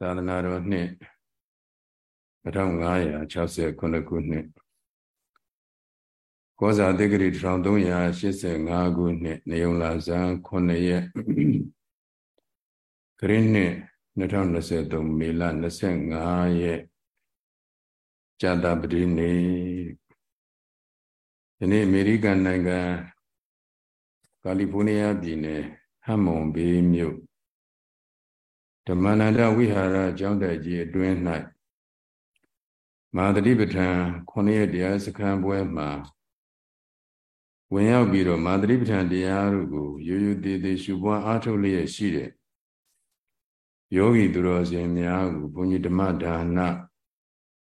သာသနာတော်နှစ်1569ခုနှစ်ကောဇာတိဂရီ1385ခုနှစ်နေုံလာဇန်9ရက်ခရစ်နှစ်2023မေလ25ရက်ဇာတာပတိနေ့ဒီနေ့အမေရိကန်နိုင်ငံကာလီဖိုးနီးယားပြည်နယ်ဟမ်မွန်ဘေးမြို့ ဓမ္မနန္ဒဝိဟာရကျောင်းတိုက်ကြီးအတွင်း၌မာသတိပဋ္ဌာန်9ရက်တရားစခန်းပွဲမှာဝင်ရောက်ပြီးတော့မာသတိပဋ္ဌာန်တရားတို့ကိုရိုးရိုးသေးသေးရှုပွားအားထုတ်လျက်ရှိတဲ့ယောဂီသူတော်စင်များကိုဘုန်းကြီးဓမ္မဒါန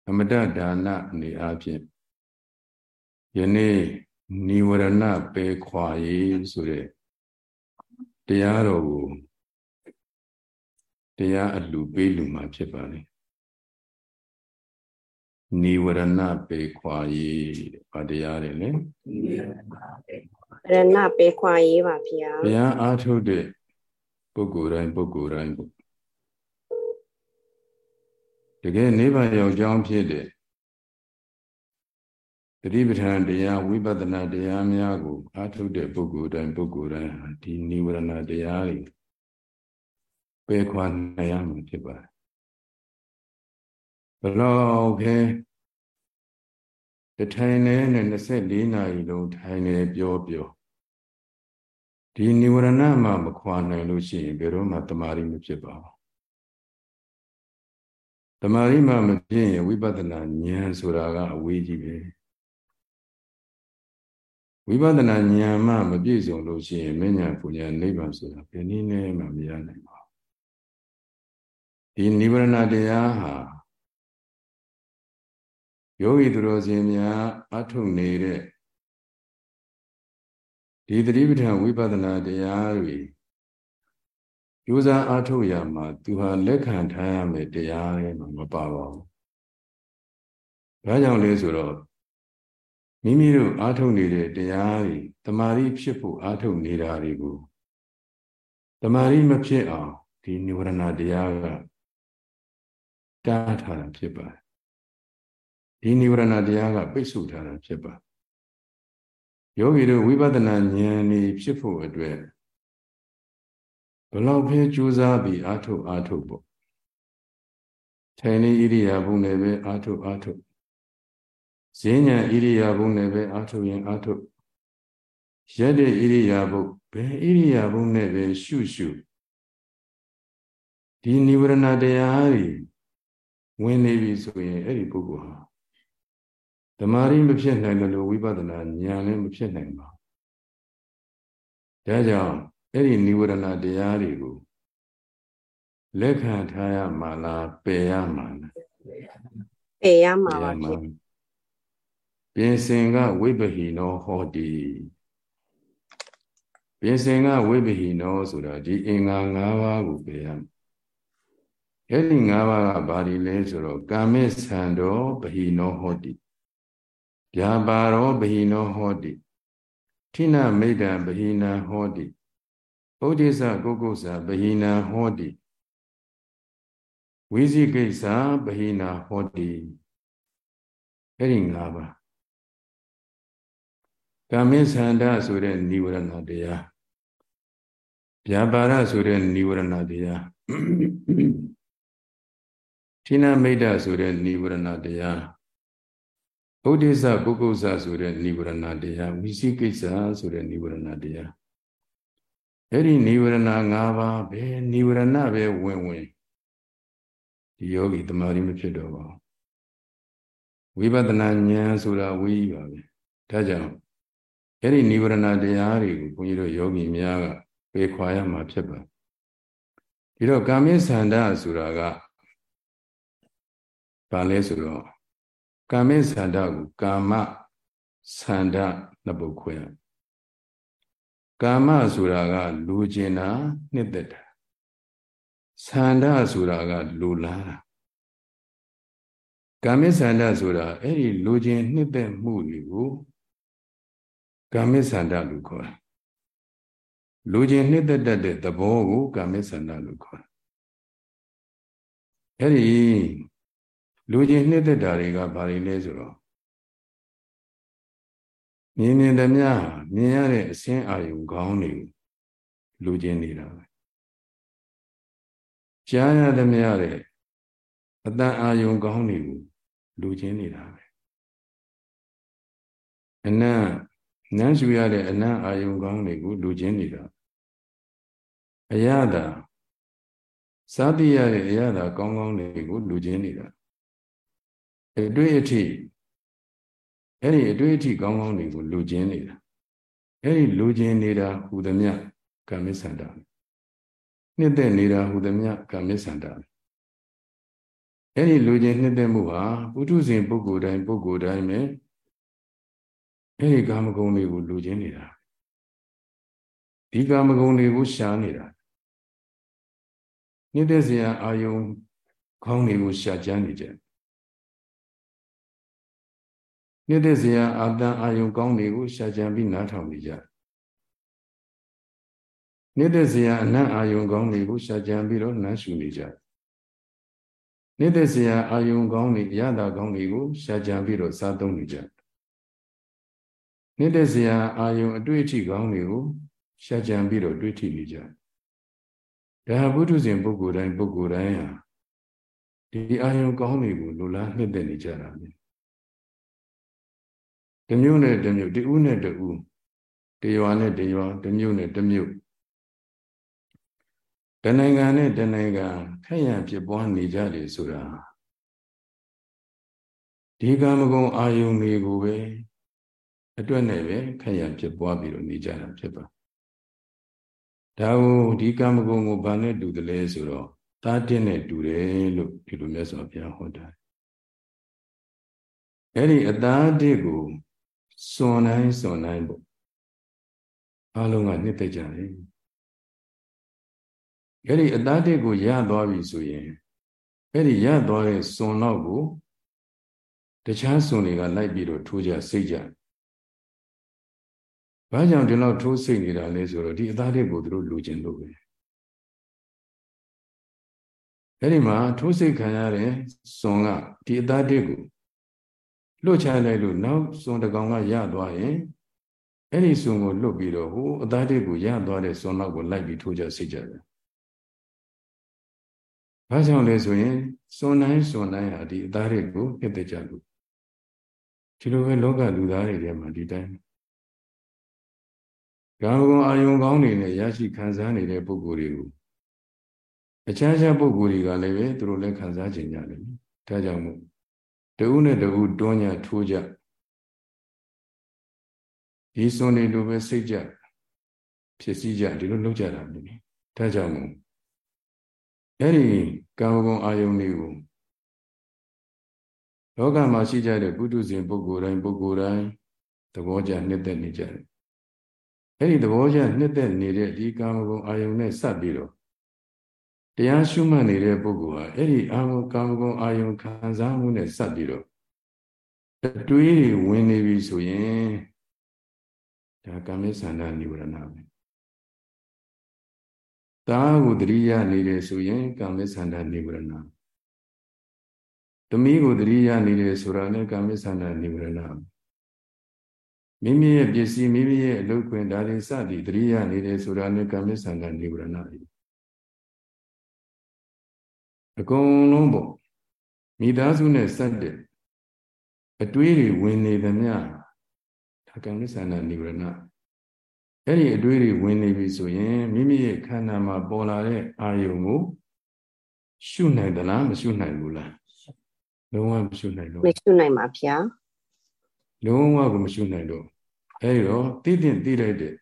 အမတဒါနအနေအချင်းယနေ့និဝရဏပေခွာရေးဆိုတဲ့တရားတော်ကို တရားအလှပေးလူမှာဖြစ်ပါလေနိဝရဏပေခွာရေးဗာတရားတယ်လေရဏပေခွာရေးပါဗျာဘုရားအားထုတ်တဲ့ပုဂ္ဂိုလ်တိုင်းပုဂ္ဂိုလ်တိုင်းပေါ့တကယ်နိဗ္ဗာန်ရောက်ကြောင်းဖြစ်တဲ့တတိပဋ္ဌာန်တရားဝိပဿနာတရားများကိုအားထုတ်တဲ့ပုဂ္ဂိုလ်တိုင်းပုဂ္ဂိုလ်တိုင်းဒီနိဝရဏတရားတွေ ပယ်ခွာနိုင်ရမှာဖြစ်ပါတယ်ဘလောက်ခဲတထိုင်နဲ့24နာရီလုံးထိုင်နေပြောပြောဒီនិဝရဏမှာမခွာနိုင်လို့ရှိရင်ဘယ်တော့မှတမာရီမဖြစ်ပါဘူးတမာရီမှမဖြစ်ရင်ဝိပဿနာဉာဏ်ဆိုတာကအဝေးကြီးပဲဝိပဿနာဉာဏ်မှမပြည့်စုံလို့ရှိရင်မဉ္ဇဉ်ပူဉ္ဇဉ်နိဗ္ဗာန်ဆိုတာဘယ်နည်းနဲ့မှမရနိုင်ပါ ဒီနိဗ္ဗာန်တရားဟာယောဂီသူတော်စင်များအထုနေတဲ့ဒီသတိပဋ္ဌာန်ဝိပဿနာတရားတွေယူဇာအထုရမှာသူဟာလက်ခံထားရမယ်တရားတွေမှာမပါပါဘူး။ဒါကြောင့်လဲဆိုတော့မိမိတို့အာထုနေတဲ့တရားတွေတမာရီဖြစ်ဖို့အာထုနေတာတွေကိုတမာရီမဖြစ်အောင်ဒီនិဝရဏတရားက တားထားတာဖြစ်ပါတယ်ဒီနိဝရဏတရားကပိတ်ဆို့ထားတာဖြစ်ပါယောဂီတို့ဝိပဿနာဉာဏ်นี่ဖြစ်ဖို့အတွက်ဘလောက်ပဲကြိုးစားပြီးအာထုတ်အာထုတ်ပေါ့ထိုင်နေဣရိယာပုနဲ့ပဲအာထုတ်အာထုတ်ဈဉ္ညာဣရိယာပုနဲ့ပဲအာထုတ်ရင်အာထုတ်ရက်တဲ့ဣရိယာပုဘယ်ဣရိယာပုနဲ့ပဲရှုရှုဒီနိဝရဏတရားတွေ ဝင်နေပြီဆိုရင်အဲ့ဒီပုဂ္ဂိုလ်ဟာဓမ္မရီမဖြစ်နိုင်တယ်လို့ဝိပဿနာဉာဏ်လည်းမဖြစ်နိုင်ပါဘူးဒါကြောင့်အဲ့ဒီនិဝရဏတရားတွေကိုလက်ခံထားရမှာလားပယ်ရမှာလားပယ်ရမှာပါဖြစ်ပြင်စင်ကဝိပဟိနောဟောတိပြင်စင်ကဝိပဟိနောဆိုတာဒီအင်္ဂါ၅ပါးကိုပယ်ရမှာ အဲ့ဒီ၅ပါးကဘာတွေလဲဆိုတော့ကာမေသံတော်ဗဟိနောဟောတိဗျာပါရောဗဟိနောဟောတိထိနမိတ်တံဗဟိနံဟောတိဩဒိသကုက္ကုသဗဟိနံဟောတိဝိဇိကိစ္စဗဟိနာဟောတိအဲ့ဒီ၅ပါးကာမေသန္တာဆိုတဲ့និဝရဏတရားဗျာပါရဆိုတဲ့និဝရဏတရား ထိနာမိတ်တဆိုတဲ့နိဗ္ဗာန်တရားဘုဒ္ဓိစ္စပုဂ္ဂုစ္စဆိုတဲ့နိဗ္ဗာန်တရားဝိသိကိစ္စဆိုတဲ့နိဗ္ဗာန်တရားအဲ့ဒီနိဗ္ဗာန်၅ပါးပဲနိဗ္ဗာန်ပဲဝင်ဝင်ဒီယောဂီတမာရီမဖြစ်တော့ပါဘူးဝိပဿနာဉာဏ်ဆိုတာဝီးပါပဲဒါကြောင့်အဲ့ဒီနိဗ္ဗာန်တရားတွေကိုဘုန်းကြီးတို့ယောဂီများကပေခွာရမှာဖြစ်ပါဒီတော့ကာမိသန္တာဆိုတာက ဘာလဲဆိုတော့ကာမေသန္တာကိုကာမသန္တာနှစ်ပုတ်ခွဲရကာမဆိုတာကလူကျင်တာနှစ်သက်တာသန္တာဆိုတာကလူလားတာကာမေသန္တာဆိုတာအဲ့ဒီလူကျင်နှစ်သက်မှုတွေကိုကာမေသန္တာလို့ခေါ်တယ်လူကျင်နှစ်သက်တတ်တဲ့သဘောကိုကာမေသန္တာလို့ခေါ်တယ်အဲ့ဒီ လူချင်းနှစ်သက်တာတွေကဘာတွေလဲဆိုတော့မြင်မြင်သမျှမြင်ရတဲ့အစင်းအာယုံခေါင်းတွေလူချင်းနေတာပဲကြားရသမျှတဲ့အတန်အာယုံကောင်းတွေကိုလူချင်းနေတာပဲအနံ့နန်းရှူရတဲ့အနံ့အာယုံကောင်းတွေကိုလူချင်းနေတာအရသာစားတိရတဲ့အရသာကောင်းကောင်းတွေကိုလူချင်းနေတာ အတွေ့အထိအဲ့ဒီအတွေ့အထိကောင်းကောင်းတွေကိုလူချင်းနေတာအဲ့ဒီလူချင်းနေတာဟူသည်မြကမ္မစန္ဒနှစ်သက်နေတာဟူသည်မြကမ္မစန္ဒအဲ့ဒီလူချင်းနှစ်သက်မှုဟာပုထုဇဉ်ပုဂ္ဂိုလ်တိုင်းပုဂ္ဂိုလ်တိုင်းပဲအဲ့ဒီကာမဂုဏ်တွေကိုလူချင်းနေတာဒီကာမဂုဏ်တွေကိုရှားနေတာနှစ်သက်စရာအာယုံခေါင်းတွေကိုရှာကြမ်းနေကြ နှစ်သက်စရာအာတန်အာယုံကောင်းတွေကိုရှာကြံပြီးနားထောင်နေကြနှစ်သက်စရာအနတ်အာယုံကောင်းတွေကိုရှာကြံပြီးတော့နမ်းရှုနေကြနှစ်သက်စရာအာယုံကောင်းတွေရတာကောင်းတွေကိုရှာကြံပြီးတော့စားသုံးနေကြနှစ်သက်စရာအာယုံအတွေ့အထိကောင်းတွေကိုရှာကြံပြီးတော့တွေ့ထိနေကြဒါဟာဘုဒ္ဓဇင်ပုဂ္ဂိုလ်တိုင်းပုဂ္ဂိုလ်တိုင်းဟာဒီအာယုံကောင်းတွေကိုလိုလားနှစ်သက်နေကြတာပဲ တမျိုးနဲ့တမျိုးတဦးနဲ့တဦးတရွာနဲ့တရွာတမျိုးနဲ့တမျိုးတနိုင်ငံနဲ့တနိုင်ငံခက်ရန်ဖြစ်ပွားနေကြတယ်ဆိုတာဒီကံမကုံအာယုန်တွေကိုပဲအတွက်နဲ့ပဲခက်ရန်ဖြစ်ပွားပြီးတော့နေကြတာဖြစ်ပါဒါကိုဒီကံမကုံကိုဘာနဲ့တူတယ်လဲဆိုတော့တားတင်းနဲ့တူတယ်လို့ဒီလိုမြတ်စွာဘုရားဟောတာအဲ့ဒီအသားတစ်ကို စွန်တိုင်းစွန်တိုင်းပေါ့အားလုံးကနှစ်သက်ကြတယ်အဲ့ဒီအသားတစ်ကိုရသွားပြီဆိုရင်အဲ့ဒီရသွားတဲ့စွန်တော့ကိုတခြားစွန်တွေကလိုက်ပြီးတော့ထိုးကြစိတ်ကြဘာကြောင့်ဒီလောက်ထိုးစိတ်နေတာလဲဆိုတော့ဒီအသားတစ်ကိုသူတို့လူကျင်လို့ပဲအဲ့ဒီမှာထိုးစိတ်ခံရတဲ့စွန်ကဒီအသားတစ်ကို လွတ်ချလိုက်လို့နောက်စွန်တကောင်ကရသွားရင်အဲ့ဒီစွန်ကိုလွတ်ပြီးတော့ဟိုအသားတစ်ကိုရသွားတဲ့စွန်နောက်ကိုလိုက်ပြီးထိုးကြစိတ်ကြတယ်ဘာကြောင့်လဲဆိုရင်စွန်တိုင်းစွန်တိုင်းဟာဒီအသားတွေကိုဖြစ်တဲ့ကြလို့ဒီလိုပဲလောကလူသားတွေထဲမှာဒီတိုင်းကာမဂုဏ်အာယုံကောင်းတွေနဲ့ရရှိခံစားနေတဲ့ပုဂ္ဂိုလ်တွေကိုအခြားခြားပုဂ္ဂိုလ်တွေကလည်းပဲသူတို့လည်းခံစားခြင်းကြတယ်ဒါကြောင့်မို့ တဦးနဲ့တဦးတွန်းညာထိုးကြဒီစွန်တွေလိုပဲစိတ်ကြဖြစ်စည်းကြဒီလိုလုပ်ကြတာမျိုးဒါကြောင့်မို့အဲ့ဒီကာမဂုဏ်အာယုန်တွေကိုလောကမှာရှိကြတဲ့ပုထုဇဉ်ပုဂ္ဂိုလ်တိုင်းပုဂ္ဂိုလ်တိုင်းသဘောကျနှစ်သက်နေကြတယ်အဲ့ဒီသဘောကျနှစ်သက်နေတဲ့ဒီကာမဂုဏ်အာယုန်နဲ့စပ်ပြီးတော့ တရားရှုမှတ်နေတဲ့ပုဂ္ဂိုလ်ဟာအဲ့ဒီအာမကာမဂုဏ်အာယုံခံစားမှုနဲ့စပ်ပြီးတော့အတွေးတွေဝင်နေပြီဆိုရင်ဒါကာမိသန္တာနိဝရဏပဲတာကိုတတိယနေတယ်ဆိုရင်ကာမိသန္တာနိဝရဏသမီးကိုတတိယနေတယ်ဆိုတာနဲ့ကာမိသန္တာနိဝရဏမိမိရဲ့ပစ္စည်းမိမိရဲ့အလုပ်ခွင်ဒါတွေစသည်တတိယနေတယ်ဆိုတာနဲ့ကာမိသန္တာနိဝရဏ အကုန်လုံးပေါ့မိသားစုနဲ့ဆက်တဲ့အတွေးတွေဝင်နေသမျှဒါကံသစ္စာနာနိဝရဏအဲ့ဒီအတွေးတွေဝင်နေပြီဆိုရင်မိမိရဲ့ခန္ဓာမှာပေါ်လာတဲ့အာယုံကိုရှုနိုင်သလားမရှုနိုင်ဘူးလားလုံးဝမရှုနိုင်လို့မရှုနိုင်ပါဗျာလုံးဝကိုမရှုနိုင်တော့အဲ့ဒီတော့သိတဲ့သိလိုက်တဲ့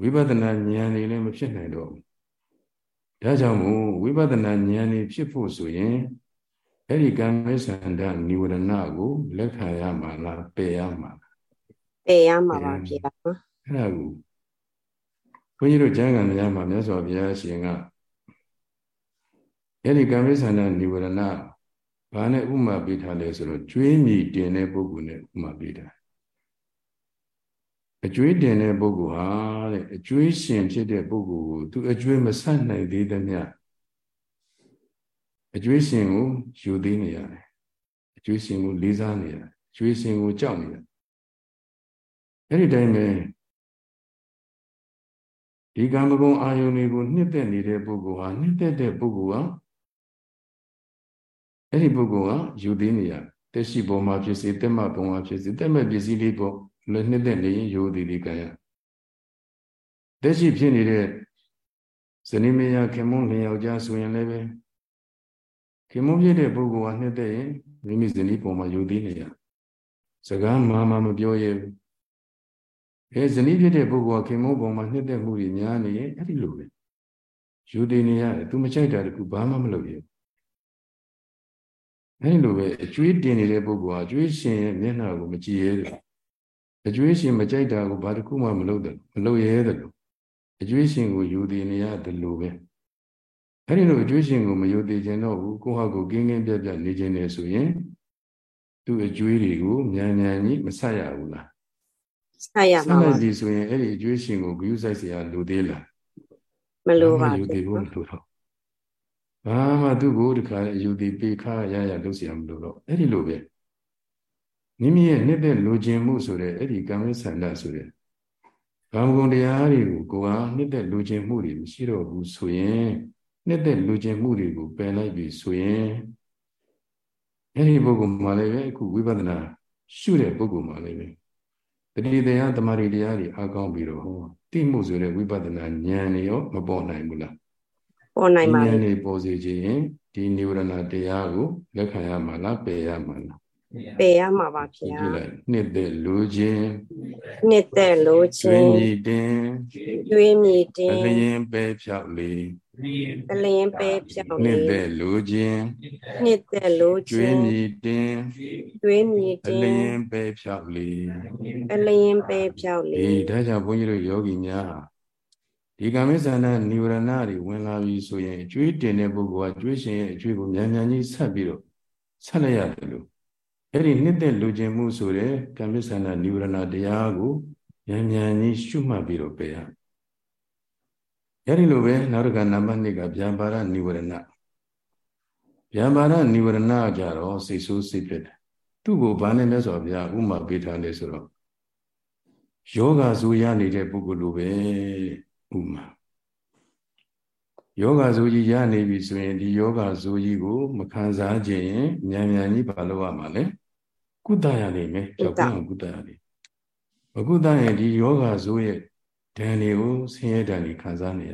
ဝိပဿနာဉာဏ်တွေလည်းမဖြစ်နိုင်တော့ဘူး ဒါကြောင့်မို့ဝိပဿနာဉာဏ်นี่ဖြစ်ဖို့ဆိုရင်အဲ့ဒီကံမေသန္တနိဝရဏကိုလက်ခံရမှာလားပယ်ရမှာလားပယ်ရမှာပါဗျာအဲ့ဒါကိုဘုန်းကြီးတို့ကျမ်းဂန်များမှာမြတ်စွာဘုရားရှင်ကအဲ့ဒီကံမေသန္တနိဝရဏဘာနဲ့ဥမာပေးထားလဲဆိုတော့ကျွေးမြည်တင်တဲ့ပုဂ္ဂိုလ်နဲ့ဥမာပေးတာ အကျွေးတင်တဲ့ပုဂ္ဂိုလ်ဟာတဲ့အကျွေးရှင်ဖြစ်တဲ့ပုဂ္ဂိုလ်ကိုသူအကျွေးမဆက်နိုင်သေးသမျှအကျွေးရှင်ကိုယူသေးနေရတယ်အကျွေးရှင်ကိုလေးစားနေရတယ်အကျွေးရှင်ကိုကြောက်နေရတယ်အဲ့ဒီတိုင်းပဲဒီကံပဂုံအာယုန်တွေကိုနှစ်သက်နေတဲ့ပုဂ္ဂိုလ်ဟာနှစ်သက်တဲ့ပုဂ္ဂိုလ်ဟာအဲ့ဒီပုဂ္ဂိုလ်ဟာယူသေးနေရတက်ရှိပေါ်မှာဖြစ်စေတက်မှပေါ်မှာဖြစ်စေတက်မဲ့ပစ္စည်းလေးပေါ့ လည်းနှစ်သက်နေရင်ယူသေးသေးကံရတက်ရှိဖြစ်နေတဲ့ဇနီးမယားခင်မုန်းလင်ယောက်ျားဆိုရင်လည်းပဲခင်မုန်းဖြစ်တဲ့ပုဂ္ဂိုလ်ဟာနှစ်သက်ရင်မိမိဇနီးပေါ်မှာယူသေးနေရစကားမှမှမပြောရဘူးအဲဇနီးဖြစ်တဲ့ပုဂ္ဂိုလ်ကခင်မုန်းပေါ်မှာနှစ်သက်မှုတွေများနေရင်အဲ့ဒီလိုပဲယူသေးနေရတယ်သူမချိုက်တာတခုဘာမှမလုပ်ရဘူးအဲ့လိုပဲအကျွေးတင်နေတဲ့ပုဂ္ဂိုလ်ဟာအကျွေးရှင်ရဲ့မျက်နှာကိုမကြည့်ရဲတယ် အကျွေးရှင်မကြိုက်တာကိုဘာတစ်ခုမှမလုပ်တယ်မလုပ်ရဲတယ်လို့အကျွေးရှင်ကိုယူတည်နေရတယ်လို့ပဲအဲ့ဒီလိုအကျွေးရှင်ကိုမယူတည်ခြင်းတော့ဘူးကိုယ့်ဟာကိုယ်ကင်းကင်းပြတ်ပြတ်နေခြင်းလေဆိုရင်သူ့အကျွေးတွေကိုမြန်မြန်ကြီးမဆက်ရဘူးလားဆက်ရမှာပါဆက်ရည်ဆိုရင်အဲ့ဒီအကျွေးရှင်ကိုဂရုစိုက်စရာလိုသေးလားမလိုပါဘူးယူတည်ဖို့မလိုတော့ဘာမှသူ့ကိုဒီခါယူတည်ပေးခါရရလုပ်စရာမလိုတော့အဲ့ဒီလိုပဲ မိမိရဲ့နှစ်သက်လိုချင်မှုဆိုတဲ့အဲ့ဒီကံဝိဆန္ဒဆိုတဲ့ကာမဂုဏ်တရားတွေကိုကိုယ်ကနှစ်သက်လူကျင်မှုတွေမရှိတော့ဘူးဆိုရင်နှစ်သက်လူကျင်မှုတွေကိုပယ်လိုက်ပြီဆိုရင်အဲ့ဒီပုဂ္ဂိုလ်မှလည်းပဲအခုဝိပဿနာရှုတဲ့ပုဂ္ဂိုလ်မှလည်းပဲတတိတရားတမာရီတရားတွေအားကောင်းပြီးတော့ဟောတိမှုဆိုတဲ့ဝိပဿနာဉာဏ်တွေရောမပေါ်နိုင်ဘူးလားပေါ်နိုင်ပါဘူးဉာဏ်တွေပေါ်စေခြင်းဒီနိဝရဏတရားကိုလက်ခံရမှာလားပယ်ရမှာလား ပယ်ရမှာပါဗျာနှစ်သက်လိုခြင်းနှစ်သက်လိုခြင်းကျွေးမြည်တင်ကျွေးမြည်တင်အလျင်ပဲဖြောက်လေအလျင်ပဲဖြောက်လေနှစ်သက်လိုခြင်းနှစ်သက်လိုခြင်းကျွေးမြည်တင်ကျွေးမြည်တင်အလျင်ပဲဖြောက်လေအလျင်ပဲဖြောက်လေဒီဒါကြောင့်ဘုန်းကြီးတို့ယောဂီများဒီကမိစ္ဆန္ဒနိဝရဏတွေဝင်လာပြီဆိုရင်အကျွေးတင်တဲ့ပုဂ္ဂိုလ်ကကျွေးရှင်ရဲ့အကျွေးကိုမြန်မြန်ကြီးဆက်ပြီးတော့ဆက်လိုက်ရတယ်လို့ အဲ့ဒီနှစ်သက်လူကျင်မှုဆိုတဲ့ကံမစ္ဆန္ဒနိဝရဏတရားကိုဉာဏ်ဉာဏ်ကြီးရှုမှတ်ပြီးတော့ပယ်ရအဲ့ဒီလိုပဲနောက်တစ်ခါနံပါတ်2ကဗျံပါရနိဝရဏဗျံပါရနိဝရဏကြတော့စိတ်ဆိုးစိတ်ဖြစ်တယ်သူ့ကိုဘာနဲ့လဲဆိုတော့ဗျာဥမာပေးထားလေဆိုတော့ယောဂဇူရနေတဲ့ပုဂ္ဂိုလ်လိုပဲဥမာ ယောဂဇူကြီးရနေပြီဆိုရင်ဒီယောဂဇူကြီးကို မခံစားခြင်းဉာဏ်ဉာဏ်ကြီးဘာလို့ရမှာလဲကုသရနိုင်မယ်ကြောက်ကြောက်ကုသရနိုင်မကုသရင်ဒီယောဂဇိုးရဲ့ဒဏ်တွေကိုဆင်းရဲဒဏ်တွေခံစားနေရ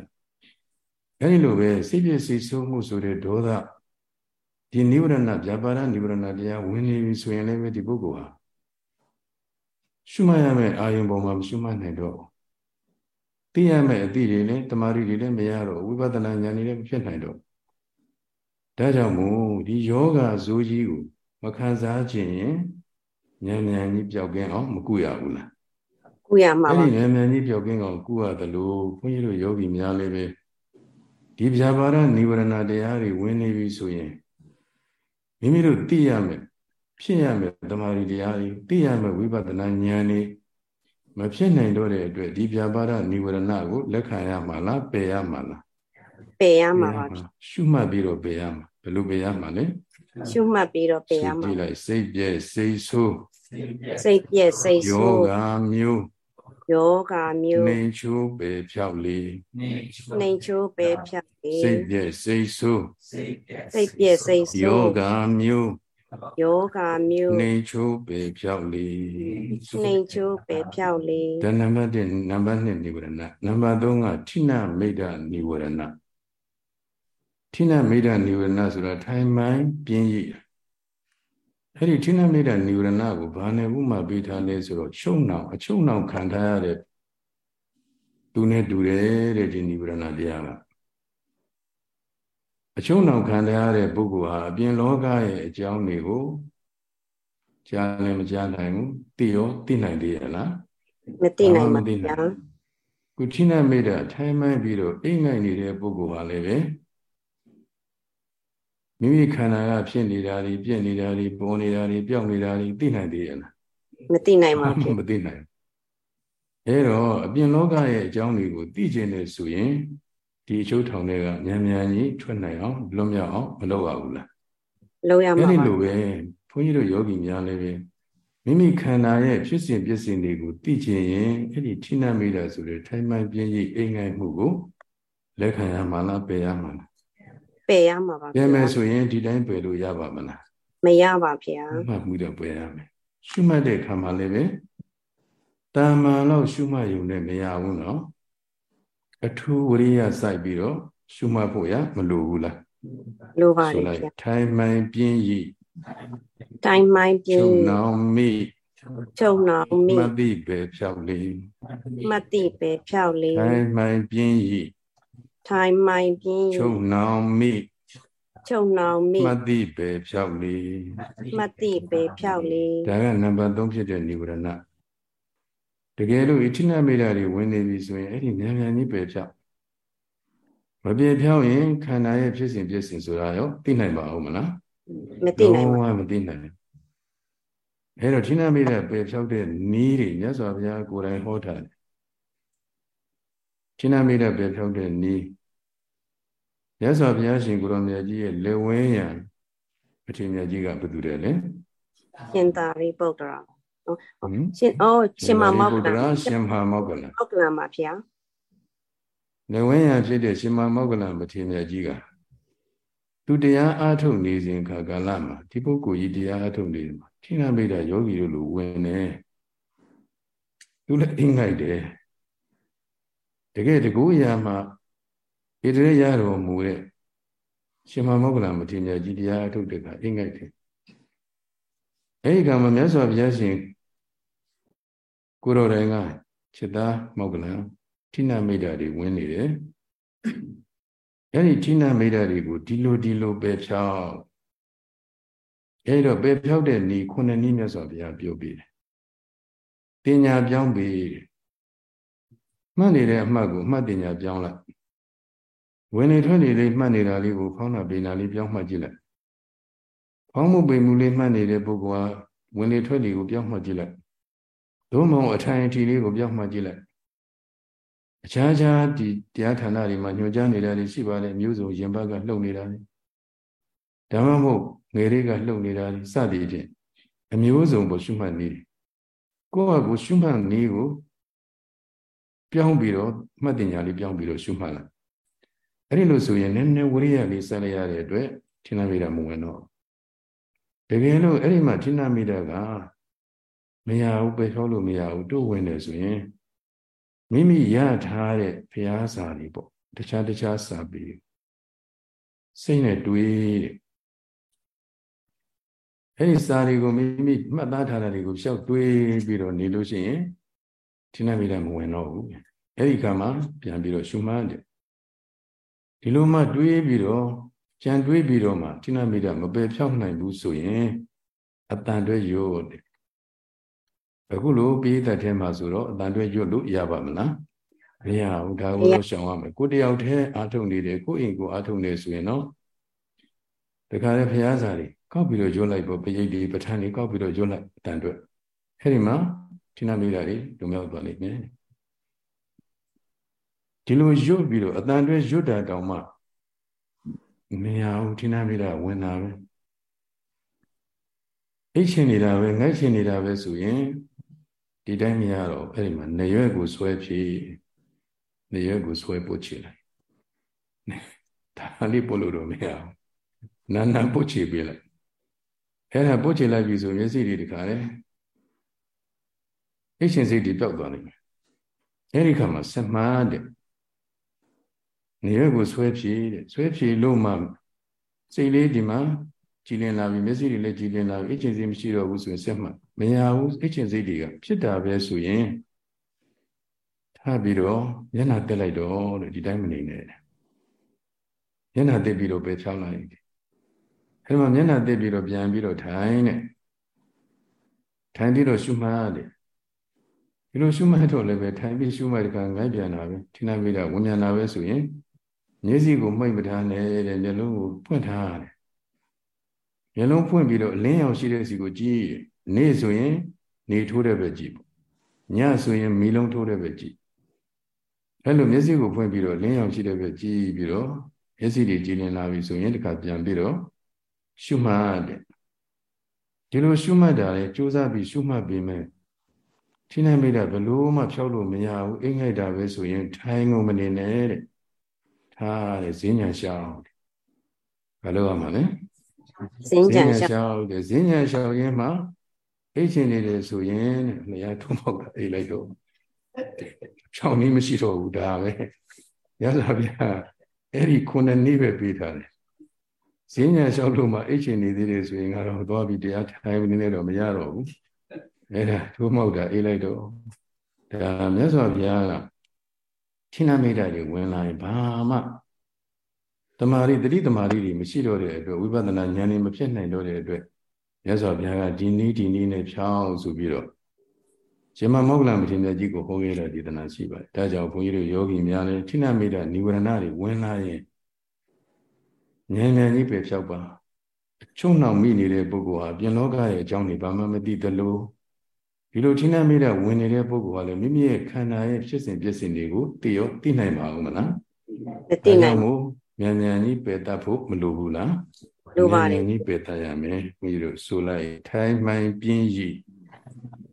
အဲဒီလိုပဲစိတ်ပြည့်စိတ်ဆိုးမှုဆိုတဲ့ဒေါသဒီနိဝရဏဗျာပါဒနိဝရဏတရားဝင်နေပြီဆိုရင်လည်းဒီပုဂ္ဂိုလ်ဟာရှုမှတ်ရမယ့်အာယုံပေါ်မှာမရှုမှတ်နိုင်တော့ သိရမယ့်အသည့်တွေလည်းတမာရီတွေလည်းမရတော့ဝိပဿနာဉာဏ်တွေလည်းမဖြစ်နိုင်တော့ဒါကြောင့်မို့ဒီယောဂဇိုးကြီးကိုမခံစားခြင်းဉာဏ်ဉာဏ်ကြီးပျောက်ကင်းအောင်မကုရဘူးလားကုရမှာပါအဲ့ဒီဉာဏ်ဉာဏ်ကြီးပျောက်ကင်းအောင်ကုရတယ်လို့ဘုန်းကြီးတို့ယောဂီများလည်းပဲဒီဗျာပါဒနိဝရဏတရားတွေဝင်နေပြီဆိုရင်မိမိတို့သိရမယ်ဖြစ်ရမယ်တမာရီတရားတွေသိရမယ်ဝိပဿနာဉာဏ်တွေ မဖြစ်နိုင်တော့တဲ့အတွက်ဒီဗျာပါဒနိဝရဏကိုလက်ခံရမှာလားပယ်ရမှာလားပယ်ရမှာပါရှုမှတ်ပြီးတော့ပယ်ရမှာဘယ်လိုပယ်ရမှာလဲရှုမှတ်ပြီးတော့ပယ်ရမှာကြည့်လိုက်စိတ်ပြည့်စိတ်ဆိုးစိတ်ပြည့်စိတ်ဆိုးယောဂမျိုးယောဂမျိုးနေချိုးပေဖြောက်လေနေချိုးပေဖြောက်လေစိတ်ပြည့်စိတ်ဆိုးစိတ်ပြည့်စိတ်ဆိုးယောဂမျိုး ယောဂမျိုးနေချိုးပေဖြောက်လေနေချိုးပေဖြောက်လေဒါနံပါတ်1နံပါတ်2နိဝရဏနံပါတ်3ကထိနမိတ်တနိဝရဏထိနမိတ်တနိဝရဏဆိုတာထိုင်မှန်ပြင်းရည်အဲ့ဒီထိနမိတ်တနိဝရဏကိုဘာနဲ့ဥမာပေးထားလဲဆိုတော့ချုပ်နှောင်အချုပ်နှောင်ခံထားရတဲ့သူနဲ့တူတယ်တဲ့ဒီနိဝရဏတရားက အချုပ်နှောင်ခံထားရတဲ့ပုဂ္ဂိုလ်ဟာအပြင်လောကရဲ့အကြောင်းတွေကိုကြားလည်းမကြားနိုင်ဘူးသိရောသိနိုင်သေးရဲ့လားမသိနိုင်ပါဘူးခုထိနမိတ်တထိုင်မှန်ပြီးတော့အိမ်နိုင်နေတဲ့ပုဂ္ဂိုလ်ဟာလည်းပဲမိမိခန္ဓာကဖြစ်နေတာတွေပြည့်နေတာတွေပေါ်နေတာတွေပြောင်းနေတာတွေသိနိုင်သေးရဲ့လားမသိနိုင်ပါဘူးမသိနိုင်အဲတော့အပြင်လောကရဲ့အကြောင်းတွေကိုသိကျင်နေဆိုရင် ဒီအချုပ်ထောင်တွေကမြန်မြန်ကြီးထွက်နိုင်အောင်လွတ်မြောက်အောင်မလုပ်ရဘူးလားလုပ်ရမှာပါအဲ့ဒီလိုပဲဘုန်းကြီးတို့ယောဂီများလည်းပဲမိမိခန္ဓာရဲ့ဖြစ်စဉ်ပြစဉ်တွေကိုသိချင်ရင်အဲ့ဒီဌိနမိတာဆိုတဲ့ထိုင်မှန်ပြင်းကြီးအိမ်ငိုင်မှုကိုလက်ခံရမှာလားပယ်ရမှာလားပယ်ရမှာပါပယ်မယ်ဆိုရင်ဒီတိုင်းပယ်လို့ရပါမလားမရပါဗျာမှတ်မှုတော့ပယ်ရမယ်ရှုမှတ်တဲ့ခါမှာလည်းပဲတာမန်တော့ရှုမှတ်ရုံနဲ့မရဘူးနော် အထူးဝရိယစိုက်ပြီးတော့ရှုမှတ်ဖို့ရမလိုဘူးလားလိုပါတယ်ဗျာထိုင်မှန်ပြင်းဤတိုင်မှန်ပြင်းချုပ်နောင်မိချုပ်နောင်မိမတိပဲဖြောက်လေမတိပဲဖြောက်လေထိုင်မှန်ပြင်းဤထိုင်မှန်ပြင်းချုပ်နောင်မိချုပ်နောင်မိမတိပဲဖြောက်လေမတိပဲဖြောက်လေဒါကနံပါတ်3ဖြစ်တဲ့និဝရဏ တကယ်လို့ဣတိနမေတာတွေဝင်နေပြီဆိုရင်အဲ့ဒီဉာဏ်ဉာဏ်ကြီးပဲဖြောက်မပြေဖြောက်ရင်ခန္ဓာရဲ့ဖြစ်စဉ်ဖြစ်စဉ်ဆိုတာရောသိနိုင်ပါဦးမလားမသိနိုင်ဘူးမသိနိုင်ဘူးအဲ့တော့ဌိနမိတဲ့ပေဖြောက်တဲ့နီးတွေမြတ်စွာဘုရားကိုယ်တိုင်ဟောထားတယ်ဌိနမိတဲ့ပေဖြောက်တဲ့နီးမြတ်စွာဘုရားရှင်ကိုရောမြတ်ကြီးရဲ့လက်ဝဲရံအထင်မြတ်ကြီးကဘယ်သူတယ်လဲရှင်သာရိပုတ္တရာ ရှင်အော်ရှင်မမောက္ကလရှင်မမောက္ကလမောက္ကလမှာဖေ။လက်ဝဲရံဖြစ်တဲ့ရှင်မမောက္ကလမထေရမြတ်ကြီးကသူတရားအားထုတ်နေစဉ်ခါကာလမှာဒီပုဂ္ဂိုလ်ကြီးတရားအားထုတ်နေမှာထိနာမိတာယောဂီတို့လိုဝင်နေသူလည်းအင်္ဂိုက်တယ်တကယ်တကူရာမှာဣတရေရတော်မူတဲ့ရှင်မမောဂလမထေရကြီးတရားအထုတ်တဲ့ကအင်္ဂိုက်တယ်အဲဒီကမှာမြတ်စွာဘုရားရှင် ကိုရောတိုင်းကจิตသားမောဂလထိနာမိတာတွေဝင်နေတယ်အဲ့ဒီဌိနမိတ်တွေကိုဒီလိုဒီလိုပဲဖြောက်အဲ့တော့ပဲဖြောက်တဲ့ဤခုနှစ်နည်းမြတ်စွာဘုရားပြောပြတယ်တင်ညာပြောင်းပြီမှတ်နေတဲ့အမှတ်ကိုအမှတ်တင်ညာပြောင်းလိုက်ဝင်နေထွက်နေလေးမှတ်နေတာလေးကိုဖောင်းတာပိန်တာလေးပြောင်းမှတ်ကြည့်လိုက်ဖောင်းမှုပိန်မှုလေးမှတ်နေတဲ့ပုဂ္ဂိုလ်ကဝင်နေထွက်နေကိုပြောင်းမှတ်ကြည့်လိုက် သို့မဟုတ်အထိုင်အထီလေးကိုပြောင်းမှတ်ကြည့်လိုက်အခြားခြားဒီတရားဌာနတွေမှာညွှန်ကြားနေတာတွေရှိပါတယ်မျိုးစုံရင်ဘတ်ကလှုပ်နေတာတွေဒါမှမဟုတ်ငယ်လေးကလှုပ်နေတာတွေစသည်ဖြင့်အမျိုးစုံပေါ်ရှုမှတ်နေတယ်ကိုယ့်ဟာကိုရှုမှတ်နေကိုပြောင်းပြီးတော့မှတ်တင်ညာလေးပြောင်းပြီးတော့ရှုမှတ်လိုက်အဲ့ဒီလိုဆိုရင်နည်းနည်းဝရိယလေးဆက်လိုက်ရတဲ့အတွက်ဌိနမိတာမဝင်တော့တကယ်လို့အဲ့ဒီမှာဌိနမိတာက မရဘူးပဲခေါ်လို့မရဘူးတို့ဝင်တယ်ဆိုရင်မိမိရထားတဲ့ဘုရားစာတွေပေါ့တခြားတခြားစာပေစိတ်နဲ့တွေးတဲ့အဲ့ဒီစာတွေကိုမိမိမှတ်သားထားတာတွေကိုရှောက်တွေးပြီးတော့နေလို့ရှိရင်ဌိနမိတမဝင်တော့ဘူးအဲ့ဒီကမှပြန်ပြီးတော့ရှုမှန်းတယ်ဒီလိုမှတွေးပြီးတော့ကြံတွေးပြီးတော့မှဌိနမိတမပယ်ဖြောက်နိုင်ဘူးဆိုရင်အတန်တွေရို့တယ် အခုလိုပိဋကတ်ထဲမှာဆိုတော့အတန်တွေရွတ်လို့ရပါမလားမရဘူးဒါကိုတော့ရှောင်ရမယ်ကိုတယောက်တည်းအာထုံနေတယ်ကိုအိမ်ကိုအာထုံနေဆိုရင်တော့တခါလေဖျားစာတွေကောက်ပြီးတော့ရွတ်လိုက်ပေါ့ပရိတ်တွေပဋ္ဌာန်းတွေကောက်ပြီးတော့ရွတ်လိုက်အတန်တွေအဲ့ဒီမှာဌိနမိတာတွေလုံမြောက်သွားလိမ့်မယ်ဒီလိုရွတ်ပြီးတော့အတန်တွေရွတ်တာတောင်မှမရဘူးဌိနမိတာဝင်တာပဲအိတ်ချင်နေတာပဲငိုက်ချင်နေတာပဲဆိုရင် ဒီတိုင်းမရတော့အဲ့ဒီမှာနေရွက်ကိုဆွဲဖြည့်နေရွက်ကိုဆွဲပို့ချလိုက်ဒါလေးပို့လို့တော့မရဘူးနာနာပို့ချပေးလိုက်အဲ့ဒါပို့ချလိုက်ပြီဆိုမျက်စိတွေတခါလေအိတ်ရှင်စိတ်တွေပျောက်သွားနိုင်မယ်အဲ့ဒီခါမှာစမှားတဲ့နေရွက်ကိုဆွဲဖြည့်တဲ့ဆွဲဖြည့်လို့မှစိတ်လေးဒီမှာကြည်လင်လာပြီမျက်စိတွေလည်းကြည်လင်လာပြီအချင်းစိတ်မရှိတော့ဘူးဆိုရင်ဆက်မှတ် မရဘူးအချင်းစိတ်တွေကဖြစ်တာပဲဆိုရင်ထားပြီးတော့မျက်နှာတက်လိုက်တော့လို့ဒီတိုင်းမနေနဲ့မျက်နှာတက်ပြီးတော့ပဲဖြောင်းလိုက်အဲဒီမှာမျက်နှာတက်ပြီးတော့ပြန်ပြီးတော့ထိုင်နဲ့ထိုင်ပြီးတော့ရှုမှတ်ရတယ်ဒီလိုရှုမှတ်တော့လည်းပဲထိုင်ပြီးရှုမှတ်တကငိုက်ပြန်တာပဲထိနာမိတာဝင်ပြန်တာပဲဆိုရင်မျက်စိကိုမှိတ်မထားနဲ့တဲ့မျက်လုံးကိုဖွင့်ထားရတယ်မျက်လုံးဖွင့်ပြီးတော့အလင်းရောင်ရှိတဲ့စီကိုကြည့် နေ့ဆိုရင် နေထိုးတဲ့ဘက်ကြည့်ပေါ့ညဆိုရင်မီလုံးထိုးတဲ့ဘက်ကြည့်အဲ့လိုမျက်စိကိုဖွင့်ပြီးတော့လင်းရောင်ရှိတဲ့ဘက်ကြည့်ပြီးတော့မျက်စိတွေကြည်လင်လာပြီဆိုရင်တခါပြန်ပြီးတော့ရှုမှတ်တဲ့ဒီလိုရှုမှတ်တာလေစူးစမ်းပြီးရှုမှတ်ပြီးမဲ့ထိနိုင်မိတာဘလို့မှဖြောက်လို့မရဘူးအိမ်ငိုက်တာပဲဆိုရင်ထိုင်ကုန်မနေနဲ့တဲ့ထားတဲ့ဈဉ္ညာရှောင်းဘယ်လိုရမှာလဲဈဉ္ညာရှောင်းတဲ့ဈဉ္ညာရှောင်းရင်းမှာ အိတ်ချင်နေတယ်ဆိုရင်တဲ့လျာထုံးပေါက်တာအိတ်လိုက်တော့ဖြောင်းနည်းမရှိတော့ဘူးဒါပဲရသဗျာအဲ့ဒီခုနှစ်နည်းပဲပြီးထားတယ်ဈဉ္ညာလျှောက်လို့မှအိတ်ချင်နေသေးတယ်ဆိုရင်ကတော့သွားပြီးတရားထိုင်နေနေတော့မရတော့ဘူးအဲ့ဒါထိုးမောက်တာအေးလိုက်တော့ဒါမြတ်စွာဘုရားကဌိနမိတ်တာတွေဝင်လာရင်ဘာမှတမာရီတတိတမာရီတွေမရှိတော့တဲ့အတွက်ဝိပဿနာဉာဏ်တွေမဖြစ်နိုင်တော့တဲ့အတွက် မြတ်စွာဘုရားကဒီနည်းဒီနည်းနဲ့ဖြောင်းဆိုပြီးတော့ရှင်မမောဂလမထေရကြီးကိုဟောခဲ့တဲ့ဒေသနာရှိပါတယ်။ဒါကြောင့်ဘုန်းကြီးတို့ယောဂီများလည်းဌိနမိတ်တာនិဝရဏတွေဝင်လာရင်ဉာဏ်ဉာဏ်ကြီးပဲဖြောက်ပါအချုံနှောင်မိနေတဲ့ပုဂ္ဂိုလ်ဟာပြင်လောကရဲ့အကြောင်းတွေဘာမှမသိသလိုဒီလိုထိနှံမိတဲ့ဝင်နေတဲ့ပုဂ္ဂိုလ်ကလည်းမိမိရဲ့ခန္ဓာရဲ့ဖြစ်စဉ်ပြည့်စင်တွေကိုသိရောသိနိုင်ပါဦးမလားမသိနိုင်ဘူးဉာဏ်ဉာဏ်ကြီးပယ်တတ်ဖို့မလိုဘူးလား လိုပါတယ်ဉာဏ်ကြီးပယ်တတ်ရမယ်မိတို့ဆိုလိုက်ထိုင်းမှန်ပြင်းရီ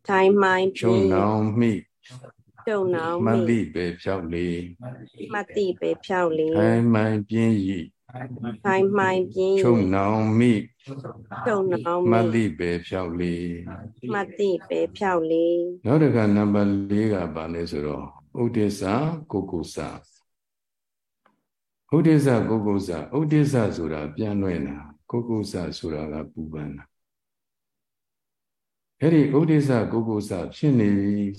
ထိုင်းမှန်ပြင်းချုံနောင်မိချုံနောင်မိမသိပဲဖြောက်လေမသိပဲဖြောက်လေထိုင်းမှန်ပြင်းရီထိုင်မှိုင်ပြင်းချုံနောင်မိချုံနောင်မိမသိပဲဖြောက်လေမသိပဲဖြောက်လေနောက်တစ်ခါနံပါတ်၄ကပါလဲဆိုတော့ဥဒိစ္စကိုကုစဥဒိစ္စကိုကုစဥဒိစ္စဆိုတာပြန်လွှဲတာ ကိုကုစဆိုတာကပူပန်တာအဲ့ဒီဥဒိစ္စကိုကုစဖြစ်နေ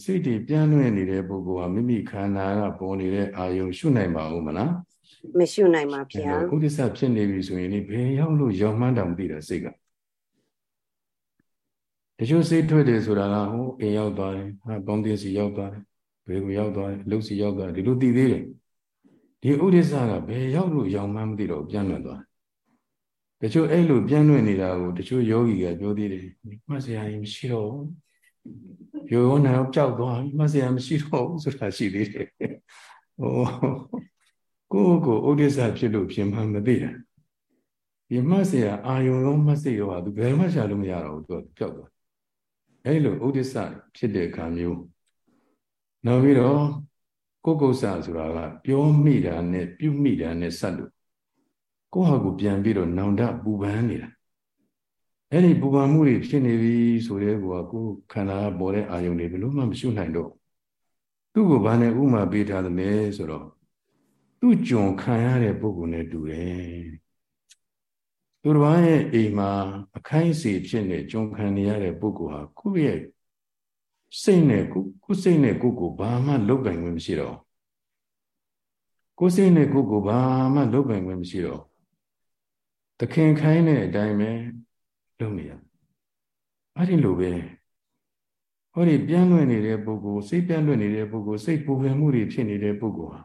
စိတ်တွေပြန်လွှဲနေတဲ့ပုဂ္ဂိုလ်ဟာမိမိခန္ဓာကပေါ်နေတဲ့အာယုံရှုနိုင်ပါဦးမလားမရှုနိုင်ပါဗျာဥဒိစ္စဖြစ်နေပြီဆိုရင်ဘယ်ရောက်လို့ရောင်မှန်းတောင်သိတာစိတ်ကတချို့စိတ်ထွက်တယ်ဆိုတာကဟိုအိမ်ရောက်သွားတယ်ဟာကောင်းတဲ့စီရောက်သွားတယ်ဘယ်ကိုရောက်သွားတယ်အလုပ်စီရောက်သွားတယ်ဒီလိုသိသေးတယ်ဒီဥဒိစ္စကဘယ်ရောက်လို့ရောင်မှန်းမသိတော့ပြန်လွတ်သွားတ တချို့အဲ့လိုပြန့်လွင့်နေတာကိုတချို့ယောဂီကပြောသေးတယ်မှတ်စရာကြီးမရှိတော့ဘူးယောဂနာရောကြောက်သွားပြီမှတ်စရာမရှိတော့ဘူးဆိုတာရှိသေးတယ်ဟိုကိုယ့်ကိုဥဒိစ္စဖြစ်လို့ပြင်မှမသိတာဒီမှတ်စရာအာယုံလုံးမှတ်စေရောဟာသူဘယ်မှရှာလို့မရတော့ဘူးသူကကြောက်သွားအဲ့လိုဥဒိစ္စဖြစ်တဲ့အခါမျိုးနောက်ပြီးတော့ကိုယ်ကုသဆိုတာကပြောမိတာနဲ့ပြုမိတာနဲ့ဆက်လို့ ကိုယ့်ဟာကိုပြန်ပြီးတော့နောင်တပူပန်းနေတာအဲ့ဒီပူပန်မှုတွေဖြစ်နေပြီဆိုတဲ့ကောကိုခန္ဓာပေါ်တဲ့အာယုံတွေဘယ်လို့မှမရှုနိုင်တော့သူ့ကိုဘာနဲ့ဥမာပေးထားသလဲဆိုတော့သူ့ကြုံခံရတဲ့ပုဂ္ဂိုလ်နဲ့တူတယ်သူတစ်ပါးရဲ့အိမ်မှာအခိုင်းစီဖြစ်နေကြုံခံနေရတဲ့ပုဂ္ဂိုလ်ဟာကိုယ့်ရဲ့စိတ်နဲ့ကိုကိုစိတ်နဲ့ကိုကိုဘာမှလုပ်ပိုင်ခွင့်မရှိတော့ကိုစိတ်နဲ့ကိုကိုဘာမှလုပ်ပိုင်ခွင့်မရှိတော့ တခင်ခိုင်းတဲ့အတိုင်းပဲလုပ်နေရအဲ့ဒီလိုပဲဟောဒီပြန်လွင့်နေတဲ့ပုဂ္ဂိုလ်စိတ်ပြန်လွင့်နေတဲ့ပုဂ္ဂိုလ်စိတ်ပူပန်မှုတွေဖြစ်နေတဲ့ပုဂ္ဂိုလ်ဟာ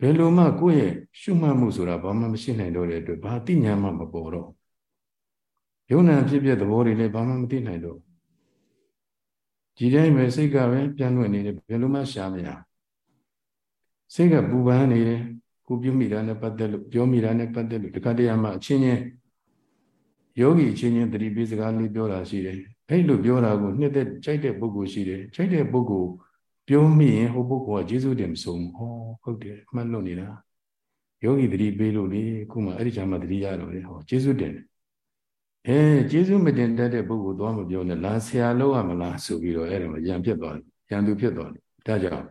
ဘယ်လိုမှကိုယ့်ရဲ့ရှုမှတ်မှုဆိုတာဘာမှမရှိနိုင်တော့တဲ့အတွက်ဘာသိဉာဏ်မှမပေါ်တော့ယုံနာဖြစ်ဖြစ်သဘောတွေလည်းဘာမှမသိနိုင်တော့ဒီတိုင်းပဲစိတ်ကပဲပြန်လွင့်နေတယ်ဘယ်လိုမှရှားမရစိတ်ကပူပန်နေတယ် ကိုပြုမိတာနဲ့ပတ်သက်လို့ပြောမိတာနဲ့ပတ်သက်လို့တခါတရံမှအချင်းချင်းယောဂီအချင်းချင်းတတိပိစကားလေးပြောတာရှိတယ်အဲ့လိုပြောတာကိုနှစ်သက်ကြိုက်တဲ့ပုဂ္ဂိုလ်ရှိတယ်ကြိုက်တဲ့ပုဂ္ဂိုလ်ပြောမိရင်ဟိုပုဂ္ဂိုလ်ကကျေးဇူးတင်မဆုံးဟောဟုတ်တယ်အမှတ်လွတ်နေတာယောဂီတတိပေးလို့လေခုမှအဲ့ဒီချမ်းမှတတိရတော့လေဟောကျေးဇူးတင်တယ်အဲကျေးဇူးမတင်တတ်တဲ့ပုဂ္ဂိုလ်သွားမပြောနဲ့လာဆရာလောက်ရမလားဆိုပြီးတော့အဲ့ဒါမှရံဖြစ်သွားတယ်ရံသူဖြစ်သွားတယ်ဒါကြောင့်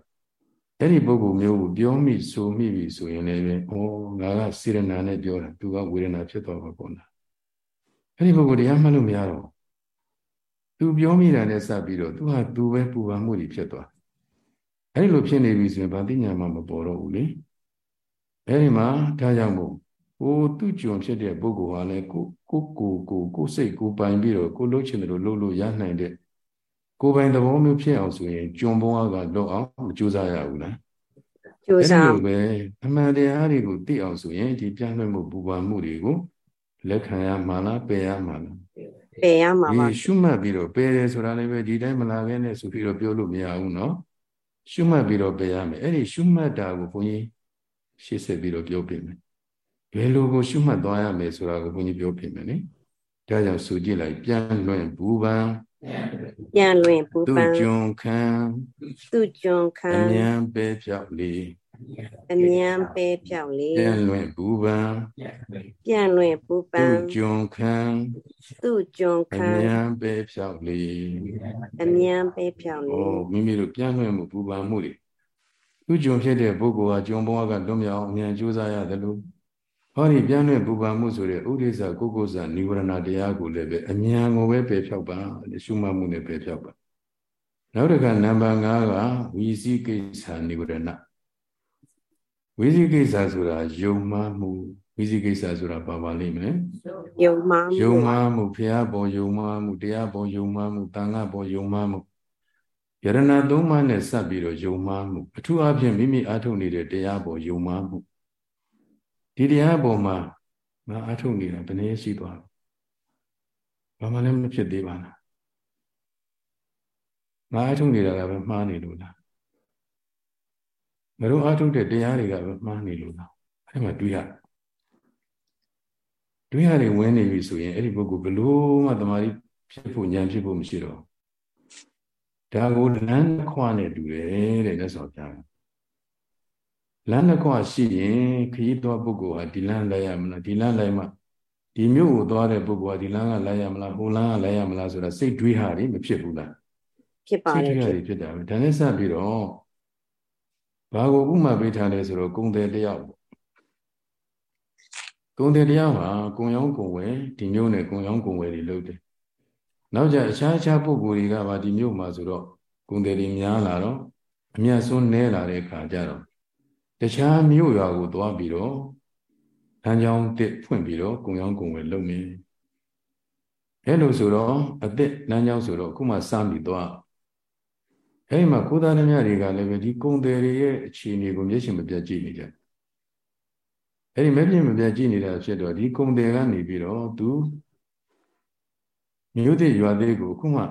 အဲ့ဒီပုဂ္ဂိုလ်မျိုးကိုပြောမိဆိုမိပြီဆိုရင်လည်းဩငါကစေရနာနဲ့ပြောတာသူကဝေဒနာဖြစ်သွားပါပေါ့လားအဲ့ဒီပုဂ္ဂိုလ်တရားမှတ်လို့မရတော့သူပြောမိတာနဲ့စပ်ပြီးတော့သူဟာသူပဲပူပန်မှုတွေဖြစ်သွားအဲ့လိုဖြစ်နေပြီဆိုရင်ဗာတိညာမှမပေါ်တော့ဘူးလေအဲ့ဒီမှာဒါကြောင့်မို့ကိုသူ့ကြုံဖြစ်တဲ့ပုဂ္ဂိုလ်ဟာလည်းကိုကိုကိုကိုကိုစိတ်ကိုပိုင်ပြီးတော့ကိုလှုပ်ချင်တယ်လို့လှုပ်လို့ရနိုင်တဲ့ ကိုပိုင်သဘောမျိုးဖြစ်အောင်ဆိုရင်ကြုံဘုံကလွတ်အောင်မကြိုးစားရဘူးလားကြိုးစားလို့ပဲအမှန်တရားတွေကိုသိအောင်ဆိုရင်ဒီပြန်လွှတ်မှုပူပန်မှုတွေကိုလက်ခံရမှာလားပယ်ရမှာလားပယ်ရမှာပါရှုမှတ်ပြီးတော့ပယ်တယ်ဆိုတာလည်းပဲဒီတိုင်းမလာခဲနဲ့ဆိုပြီးတော့ပြောလို့မရဘူးเนาะ ရှုမှတ်ပြီးတော့ပယ်ရမယ်အဲ့ဒီရှုမှတ်တာကိုဘုန်းကြီးရှေ့ဆက်ပြီးတော့ပြောပြမယ်ဘယ်လိုကိုရှုမှတ်သွားရမယ်ဆိုတာကိုဘုန်းကြီးပြောပြမယ်နိဒါကြောင့်ဆိုကြည့်လိုက်ပြန်လွင်ဘူပံ ပြန်လွင်ဘူပံသူကျွန်ခံသူကျွန်ခံအမြန်ပဲဖြောက်လေအမြန်ပဲဖြောက်လေပြန်လွင်ဘူပံပြန်လွင်ဘူပံသူကျွန်ခံသူကျွန်ခံအမြန်ပဲဖြောက်လေအမြန်ပဲဖြောက်လေဩမိမိတို့ပြန်လွင်မှုဘူပံမှုတွေသူကျွန်ဖြစ်တဲ့ပုဂ္ဂိုလ်ဟာကျွန်ဘဝကလွတ်မြောက်အမြန်ကြိုးစားရတယ်လို့ ဟောဒီပြန်လွင်ပူပန်မှုဆိုတဲ့ဥဒိစ္စကုက္ကုဇနိဝရဏတရားကိုလည်းပဲအမြန်ကိုပဲပယ်ဖြောက်ပါရှုမှတ်မှုနဲ့ပယ်ဖြောက်ပါနောက်တစ်ခါနံပါတ်5ကဝီစီကိစ္စနိဝရဏဝီစီကိစ္စဆိုတာယုံမှမှုဝီစီကိစ္စဆိုတာဘာပါလိမ့်မလဲယုံမှမှုယုံမှမှုဖះပေါ်ယုံမှမှုတရားပေါ်ယုံမှမှုတန်ခါပေါ်ယုံမှမှုယရဏသုံးပါးနဲ့စပ်ပြီးတော့ယုံမှမှုအထူးအဖြင့်မိမိအားထုတ်နေတဲ့တရားပေါ်ယုံမှမှု ဒီတရားပေါ်မှာငါအထုတ်နေတာဘယ်နည်းရှိသွားဘာမှလည်းမဖြစ်သေးပါလားငါအထုတ်နေတာကပဲမှားနေလို့လားငါတို့အထုတ်တဲ့တရားတွေကပဲမှားနေလို့လားအဲ့မှာတွေးရတွေးရတယ်ဝင်နေပြီဆိုရင်အဲ့ဒီပုဂ္ဂိုလ်ဘလို့မှတမာရီဖြစ်ဖို့ဉာဏ်ဖြစ်ဖို့မရှိတော့ဒါကိုလမ်းခွာနဲ့တူတယ်တဲ့လက်ဆောင်ပြတယ် လမ်းတစ်ခွရှိရင်ခရီးသွားပုဂ္ဂိုလ်ဟာဒီလမ်းလိုက်ရမလားဒီလမ်းလိုက်မှဒီမြို့ကိုသွားတဲ့ပုဂ္ဂိုလ်ဟာဒီလမ်းကလိုက်ရမလားဟိုလမ်းကလိုက်ရမလားဆိုတာစိတ်တွေးဟာတွေမဖြစ်ဘူးလားဖြစ်ပါတယ်စိတ်တွေးဟာတွေဖြစ်တာပဲဒါနဲ့စပြီးတော့ဘာကိုဥမာပေးထားလဲဆိုတော့ဂုံတယ်တယောက်ဂုံတယ်တရားဟာကုံရောင်းကုံဝယ်ဒီမျိုးနဲ့ကုံရောင်းကုံဝယ်တွေလုပ်တယ်နောက်ကြအခြားအခြားပုဂ္ဂိုလ်တွေကပါဒီမျိုးမှာဆိုတော့ဂုံတယ်တွေများလာတော့အမျက်စွန်းနဲလာတဲ့အခါကျတော့ တခြားမြို့ရွာကိုသွားပြီးတော့လမ်းကြောင်းတစ်ဖွင့်ပြီးတော့ကုံရောင်းကုံဝယ်လုပ်မယ်အဲ့လိုဆိုတော့အသက်လမ်းကြောင်းဆိုတော့အခုမှစမ်းပြီးသွားအဲ့ဒီမှာကိုသားသမ ्या တွေကလည်းပဲဒီကုံတယ်တွေရဲ့အခြေအနေကိုမျက်ရှင်မပြတ်ကြည့်နေကြအဲ့ဒီမျက်ပြင်မပြတ်ကြည့်နေတာဖြစ်တော့ဒီကုံတယ်ကနေပြီးတော့သူမြို့သေးရွာသေးကိုအခုမှ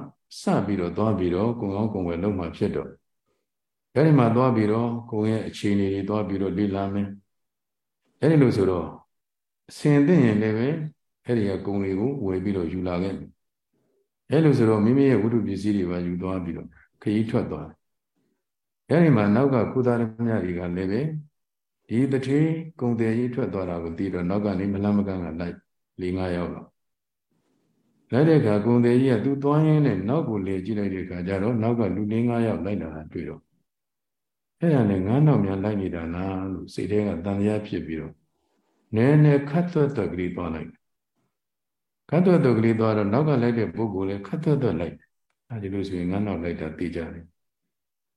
စပြီးတော့သွားပြီးတော့ကုံအောင်ကုံဝယ်လုပ်မှဖြစ်တော့ အဲ့ဒီမှာသွားပြီးတော့ကိုယ်ရဲ့အခြေအနေတွေသွားပြီးတော့လေ့လာမယ်အဲ့ဒီလိုဆိုတော့အစင်သိရင်လည်းပဲအဲ့ဒီကဂုံတွေကိုဝယ်ပြီးတော့ယူလာခဲ့မယ်အဲ့လိုဆိုတော့မိမိရဲ့ဝိတုပစ္စည်းတွေပါယူသွားပြီးတော့ခရီးထွက်သွားအဲ့ဒီမှာနောက်ကကုသရမြတွေကလည်းပဲဒီတထေးဂုံတယ်ကြီးထွက်သွားတာကိုသိတော့နောက်ကနေမလမ်းမကန်းကလိုက်၄၅ယောက်တော့လိုက်တဲ့အခါဂုံတယ်ကြီးကသူ့သွားရင်းနဲ့နောက်ကိုလေကြည့်လိုက်တဲ့အခါကျတော့နောက်ကလူ၄၅ယောက်လိုက်လာတာတွေ့တော့ အဲ့ဒါနဲ့ငါးနောက်များလိုက်နေတာလားလို့စိတ်ထဲကတန်တရားဖြစ်ပြီးတော့နည်းနည်းခတ်သွက်သွက်ကလေးသွားလိုက်ခတ်သွက်သွက်ကလေးသွားတော့နောက်ကလိုက်တဲ့ပုဂ္ဂိုလ်လည်းခတ်သွက်သွက်လိုက်အဲဒီလိုဆိုရင်ငါးနောက်လိုက်တာသိကြတယ်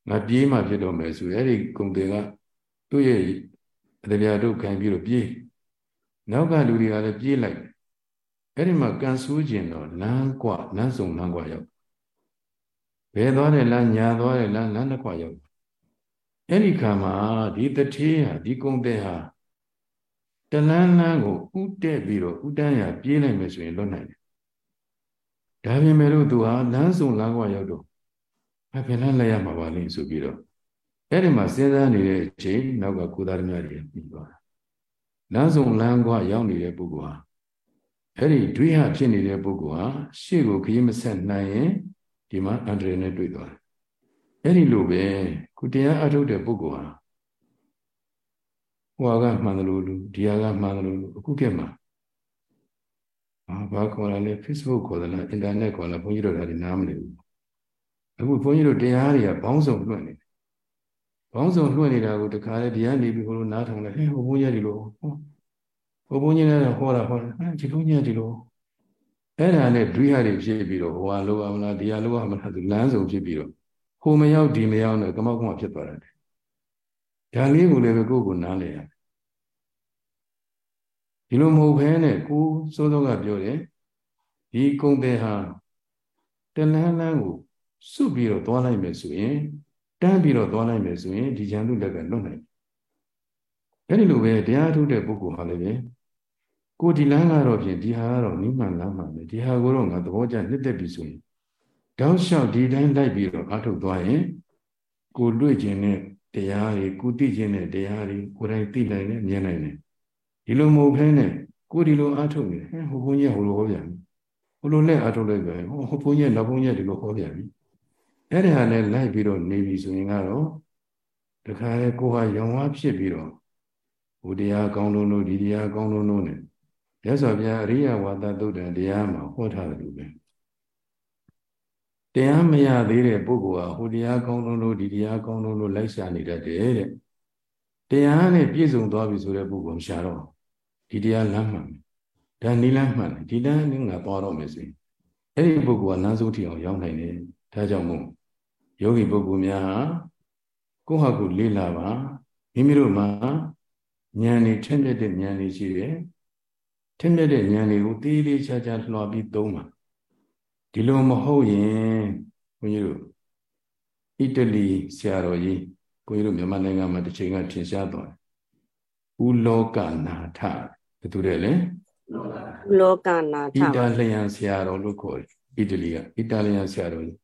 ငါပြေးမှဖြစ်တော့မယ်ဆိုအဲ့ဒီကုံတွေကသူ့ရဲ့အတရားတို့ခံပြီးတော့ပြေးနောက်ကလူတွေကလည်းပြေးလိုက်အဲ့ဒီမှာကန်ဆူးကျင်တော့လမ်းကွလမ်းစုံလမ်းကွရောက်ဘယ်သွားတယ်လမ်းညာသွားတယ်လမ်းလမ်းတစ်ခွရောက် အဲ့ဒီခါမှာဒီတထေးဟာဒီကုံတဲ့ဟာတလန်းလန်းကိုဥတက်ပြီးတော့ဥတန်းရပြေးနိုင်မယ်ဆိုရင်လွတ်နိုင်တယ်။ဒါပြင်မဲ့လို့သူဟာလမ်းစုံလမ်းကွာရောက်တော့အဖေလန်းလိုက်ရမှာပါလိမ့်ဆိုပြီးတော့အဲ့ဒီမှာစဉ်းစားနေတဲ့အချိန်နောက်ကကုသရမြတွေပြီးသွားတာ။လမ်းစုံလမ်းကွာရောက်နေတဲ့ပုဂ္ဂိုလ်ဟာအဲ့ဒီဒွိဟဖြစ်နေတဲ့ပုဂ္ဂိုလ်ဟာရှေ့ကိုခရီးမဆက်နိုင်ရင်ဒီမှာအန္တရာယ်နဲ့တွေ့သွားတယ်။အဲ့ဒီလိုပဲ ခုတရားအထုတ်တဲ့ပုဂ္ဂိုလ်ဟာဟိုကမှန်တယ်လို့ဒီဟာကမှန်တယ်လို့အခုကမှအာဘာခေါ်ရလဲ Facebook ခေါ်တယ်လား internet ခေါ်လားဘုန်းကြီးတို့ဒါတွေနားမလည်ဘူးအခုဘုန်းကြီးတို့တရားတွေကဘောင်းစုံလွှင့်နေတယ်ဘောင်းစုံလွှင့်နေတာကိုတခါလေဒီကနေပြီးဘုလိုနားထောင်လဲဟဲ့ဟိုဘုန်းကြီးဒီလိုဟိုဘုန်းကြီးလည်းဟောတာဟောတာဒီဘုန်းကြီးဒီလိုအဲ့ဒါနဲ့ဒွိဟတွေဖြစ်ပြီးတော့ဟိုဟာလိုရမလားဒီဟာလိုရမလားသူလမ်းစုံဖြစ်ပြီးတော့ ဟိုမရောက်ဒီမရောက်နဲ့ကမောက်ကမောက်ဖြစ်သွားတယ်ဒါလေးကိုလည်းပဲကိုယ့်ကိုနားလည်ရတယ်ဒီလိုမဟုတ်ဘဲနဲ့ကိုစိုးစောကပြောတယ်ဒီကုံတဲ့ဟာတလန်းလန်းကိုစုပြီးတော့သွားလိုက်မယ်ဆိုရင်တန်းပြီးတော့သွားလိုက်မယ်ဆိုရင်ဒီဉာဏ်သူလက်ကလွတ်နိုင်တယ်အဲဒီလိုပဲတရားထုတ်တဲ့ပုဂ္ဂိုလ်ဟာလည်းပဲကိုဒီလန်းကတော့ဖြင့်ဒီဟာကတော့နိမ္မန်လမ်းမှာပဲဒီဟာကိုတော့ငါသဘောကျနှစ်သက်ပြီဆိုရင် တောက်လျှောက်ဒီတိုင်းလိုက်ပြီးတော့အားထုတ်သွားရင်ကိုတွေ့ခြင်းနဲ့တရားတွေကိုသိခြင်းနဲ့တရားတွေကိုယ်တိုင်သိနိုင်တယ်မြင်နိုင်တယ်ဒီလိုမဟုတ်ဘဲနဲ့ကိုဒီလိုအားထုတ်နေဟဲ့ဟိုဘုန်းကြီးဟိုလိုဟောပြန်ပြီဟိုလိုနဲ့အားထုတ်လိုက်ပြန်ဟိုဟိုဘုန်းကြီးနောက်ဘုန်းကြီးဒီလိုဟောပြန်ပြီအဲ့ဒါနဲ့လိုက်ပြီးတော့နေပြီဆိုရင်ကတော့တခါလေကိုဟာရောင်ဝါဖြစ်ပြီးတော့ဟိုတရားကောင်းလုံးလို့ဒီတရားကောင်းလုံးလို့ ਨੇ မြတ်စွာဘုရားအရိယဝါဒသုတ်တန်တရားမှာဟောထားတယ်လို့ပဲ တရားမရသေးတဲ့ပုဂ္ဂိုလ်ဟာဟိုတရားကောင်းလုံးလို့ဒီတရားကောင်းလုံးလို့လိုက်ရှာနေတတ်တယ်တဲ့တရားနဲ့ပြည့်စုံသွားပြီဆိုတဲ့ပုဂ္ဂိုလ်မရှာတော့ဒီတရားလမ်းမှန်ဒါနိလမ်းမှန်ဒီလမ်းနဲ့ငါသွားတော့မယ်ဆိုရင်အဲ့ဒီပုဂ္ဂိုလ်ကလမ်းဆုံးထိအောင်ရောက်နိုင်တယ်ဒါကြောင့်မို့ယောဂီပုဂ္ဂိုလ်များဟာကိုယ့်ဟာကိုယ်လေးလာပါမိမိတို့မှာဉာဏ်နဲ့ထက်မြက်တဲ့ဉာဏ်တွေရှိတယ်ထက်မြက်တဲ့ဉာဏ်တွေကိုတေးသေးချာချာလွှာပြီးသုံးပါ ဒီလိုမဟုတ်ရင်ဘုန်းကြီးတို့အီတလီဆရာတော်ကြီးဘုန်းကြီးတို့မြန်မာနိုင်ငံမှာတစ်ချိန်ကထင်ရှားသွားတယ်ဥလောကနာထဘယ်သူလဲလဲလောကနာထအီတာလျန်ဆရာတော်လို့ခေါ်တယ်အီတလီကအီတာလျန်ဆရာတော်ကြီး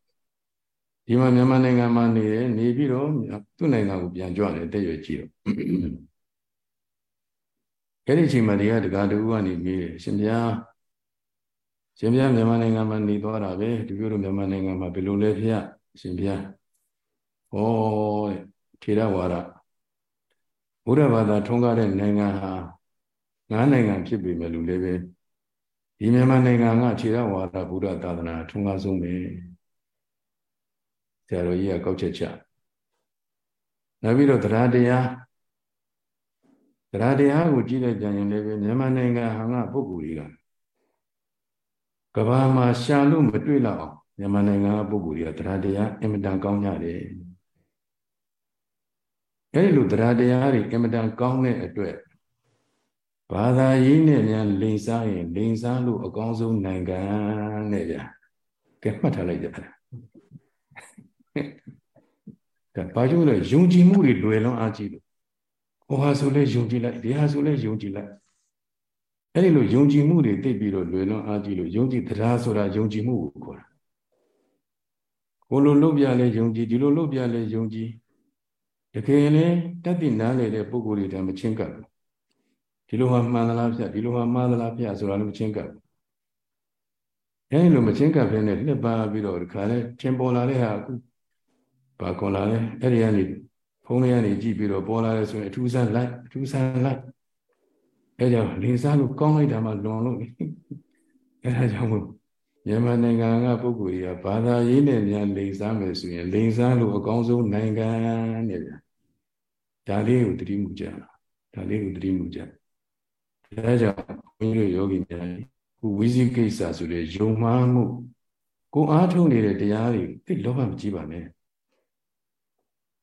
ဒီမှာမြန်မာနိုင်ငံမှာနေတယ်နေပြီးတော့သူ့နိုင်ငံကိုပြန်ကြွတယ်တက်ရွယ်ကြည့်တော့အဲ့ဒီအချိန်မှာဒီကတကားတူကနေမေးတယ်ရှင်ဗျာ ရှင်ဗျာမြန်မာနိုင်ငံမှာနေသွားတာပဲဒီလိုလိုမြန်မာနိုင်ငံမှာဘယ်လိုလဲဖေရှင်ဗျာဩတဲ့ထေရဝါဒဘုရားဘာသာထုံးကားတဲ့နိုင်ငံဟာငါးနိုင်ငံဖြစ်ပေမဲ့လူလည်းပဲဒီမြန်မာနိုင်ငံကထေရဝါဒဘုရားသာသနာထုံးကားဆုံးပဲဆရာတော်ကြီးကကောက်ချက်ချနောက်ပြီးတော့တရားတရားတရားတရားကိုကြည့်လိုက်ကြရင်လည်းပဲမြန်မာနိုင်ငံဟာငါပုဂ္ဂိုလ်ကြီးက ကဘာမှာရှာလို့မတွေ့တော့အောင်မြန်မာနိုင်ငံကပုဂ္ဂိုလ်တွေကတရားတရားအင်မတန်ကောင်းကြတယ်အဲဒီလိုတရားတရားတွေအင်မတန်ကောင်းတဲ့အတွက်ဘာသာရေးနဲ့များလိန်စားရင်လိန်စားလို့အကောင်းဆုံးနိုင်ငံနဲ့ဗျာကဲမှတ်ထားလိုက်ကြတာဒါဘာကြောင့်လဲယုံကြည်မှုတွေလွယ်လွန်းအားကြီးလို့ဟိုဟာဆိုလဲယုံကြည်လိုက်ဒီဟာဆိုလဲယုံကြည်လိုက် အဲ့ဒီလိုယုံကြည်မှုတွေသိပြီးတော့လွယ်လွန်းအားကြီးလို့ယုံကြည်တရားဆိုတာယုံကြည်မှုကိုခေါ်တာကိုလိုလုပ်ပြလဲယုံကြည်ဒီလိုလုပ်ပြလဲယုံကြည်တကယ်လဲတတ်သိနားလေတဲ့ပုံကိုယ်တွေတည်းမချင်းကပ်ဘူးဒီလိုဟာမှန်သလားဗျဒီလိုဟာမှားသလားဗျဆိုတာလည်းမချင်းကပ်ဘူးအဲဒီလိုမချင်းကပ်ဖဲနဲ့နှစ်ပါပြီးတော့ဒီခါလဲချင်းပေါ်လာတဲ့ဟာအခုဘာကောလာလဲအဲ့ဒီကနေဖုန်းလေးကနေကြည့်ပြီးတော့ပေါ်လာတယ်ဆိုရင်အထူးဆန်းလိုက်အထူးဆန်းလိုက် အဲကြောင့်လင်းစားလို့ကောင်းလိုက်တာမှလွန်လို့အဲဒါကြောင့်မို့မြန်မာနိုင်ငံကပုဂ္ဂိုလ်ကြီးကဘာသာရေးနဲ့များလိန်စားမယ်ဆိုရင်လိန်စားလို့အကောင်းဆုံးနိုင်ငံနဲ့ဗျာဒါလေးကိုတတိမှုကြဒါလေးကိုတတိမှုကြဒါကြောင့်ဘုန်းကြီးတို့ယောဂီများခုဝိဇိကိစ္စဆိုတဲ့ယုံမှားမှုကိုအားထုတ်နေတဲ့တရားတွေသိလောဘမကြီးပါနဲ့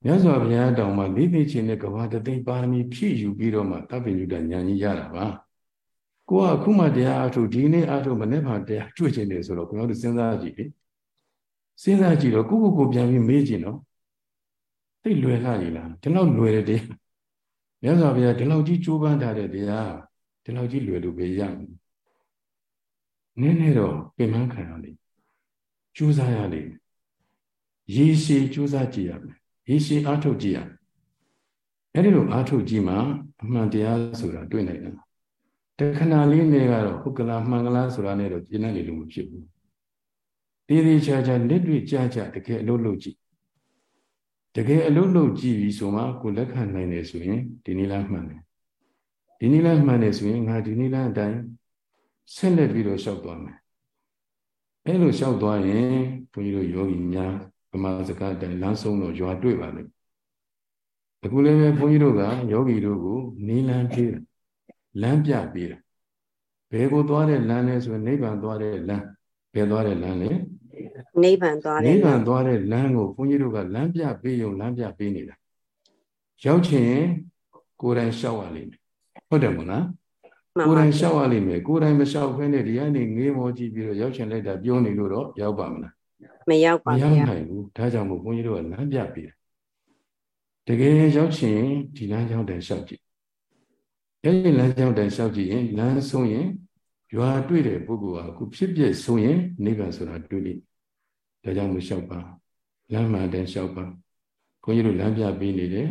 မြတ်စွာဘုရားတောင်မှလေးသိချင်းနဲ့ကဘာတသိပါရမီဖြည့်ယူပြီးတော့မှတပ်ပညုတဉာဏ်ကြီးရတာပါကိုကအခုမှတရားအထုတ်ဒီနေ့အထုတ်မနေ့မှတရားတွေ့ချင်တယ်ဆိုတော့ကိုယ်တို့စဉ်းစားကြည့်လေစဉ်းစားကြည့်တော့ကိုကိုကိုပြန်ပြီးမေးကြည့်နော်သိလွယ်လာကြီးလားဒီလောက်လွယ်တဲ့တရားမြတ်စွာဘုရားဒီလောက်ကြီးကြိုးပမ်းထားတဲ့တရားဒီလောက်ကြီးလွယ်လို့ပဲရမယ်နည်းနည်းတော့ပြင်ပန်းခံရလိမ့်ကြိုးစားရလိမ့်ရေရှည်ကြိုးစားကြည့်ရမယ် ရေရှည်အားထုတ်ကြည့်ရအဲ့ဒီလိုအားထုတ်ကြည့်မှအမှန်တရားဆိုတာတွေ့နိုင်တယ်တခဏလေးနဲ့ကတော့ဟုတ်ကလားမှန်ကလားဆိုတာနဲ့တော့ပြင်းနေလို့မဖြစ်ဘူးတည်တည်ချာချာလက်တွေ့ကြကြတကယ်အလုပ်လုပ်ကြည့်တကယ်အလုပ်လုပ်ကြည့်ပြီဆိုမှကိုလက်ခံနိုင်တယ်ဆိုရင်ဒီနည်းလမ်းမှန်တယ်ဒီနည်းလမ်းမှန်တယ်ဆိုရင်ငါဒီနည်းလမ်းအတိုင်းဆက်လက်ပြီးတော့လျှောက်သွားမယ်အဲလိုလျှောက်သွားရင်ဘုန်းကြီးတို့ယောဂီများ ဗမာစကားတိုင်လမ်းဆုံးတော့ရွာတွေ့ပါလိမ့်အခုလည်းပဲဘုန်းကြီးတို့ကယောဂီတို့ကိုနီးလန်းပြေးလမ်းပြပေးတာဘယ်ကိုသွားတဲ့လမ်းလဲဆိုရင်နိဗ္ဗာန်သွားတဲ့လမ်းဘယ်သွားတဲ့လမ်းလဲနိဗ္ဗာန်သွားတဲ့နိဗ္ဗာန်သွားတဲ့လမ်းကိုဘုန်းကြီးတို့ကလမ်းပြပေးရုံလမ်းပြပေးနေတာရောက်ချင်ကိုယ်တိုင်လျှောက်ရလိမ့်မယ်ဟုတ်တယ်မို့လားကိုယ်တိုင်လျှောက်ရလိမ့်မယ်ကိုယ်တိုင်မလျှောက်ခဲနဲ့ဒီကနေငေးမောကြည့်ပြီးတော့ရောက်ချင်လိုက်တာပြောနေလို့တော့ရောက်ပါမလား မရောက်ပါဘူးမရောက်နိုင်ဘူးဒါကြောင့်မို့ဘုန်းကြီးတို့ကလမ်းပြပေးတယ်တကယ်ရောက်ချင်ဒီလမ်းကြောင်းတည်းလျှောက်ကြည့်အဲဒီလမ်းကြောင်းတည်းလျှောက်ကြည့်ရင်လမ်းဆုံးရင်ရွာတွေ့တဲ့ပုဂ္ဂိုလ်ဟာအခုဖြစ်ပြဆုံးရင်နိဗ္ဗာန်ဆိုတာတွေ့လိဒါကြောင့်မို့လျှောက်ပါလမ်းမှန်တည်းလျှောက်ပါဘုန်းကြီးတို့လမ်းပြပေးနေတယ်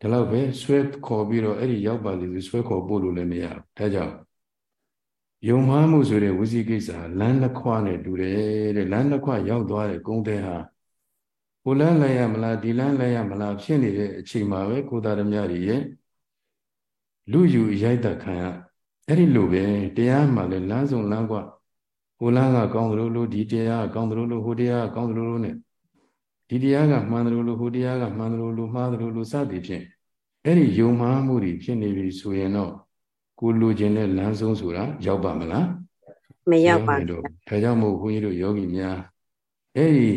ဒါတော့ပဲဆွဲခေါ်ပြီးတော့အဲ့ဒီရောက်ပါလိမ့်ဆွဲခေါ်ပို့လို့လည်းမရဘူးဒါကြောင့် ယုံမှားမှုဆိုတဲ့ဝစီကိစ္စလမ်းတစ်ခွနဲ့တူတယ်တဲ့လမ်းတစ်ခွရောက်သွားတဲ့ဂုံတဲ့ဟာကိုလန်းလိုက်ရမလားဒီလန်းလိုက်ရမလားဖြစ်နေတဲ့အချိန်မှာပဲကိုသားဓမြတွေရဲ့လူယူရိုက်တခံရအဲ့ဒီလိုပဲတရားမှလည်းလမ်းဆုံးလမ်းကွဟိုလမ်းကကောင်းသလိုလိုဒီတရားကကောင်းသလိုလိုဟိုတရားကကောင်းသလိုလို ਨੇ ဒီတရားကမှန်သလိုလိုဟိုတရားကမှန်သလိုလိုမှားသလိုလိုစသည်ဖြင့်အဲ့ဒီယုံမှားမှုတွေဖြစ်နေပြီဆိုရင်တော့ ကိုလိုချင်တဲ့လမ်းဆုံးဆိုတာရောက်ပါမလားမရောက်ပါဘူးဒါကြောင့်မို့ခွန်ကြီးတို့ယောဂီများအဲ့ဒီ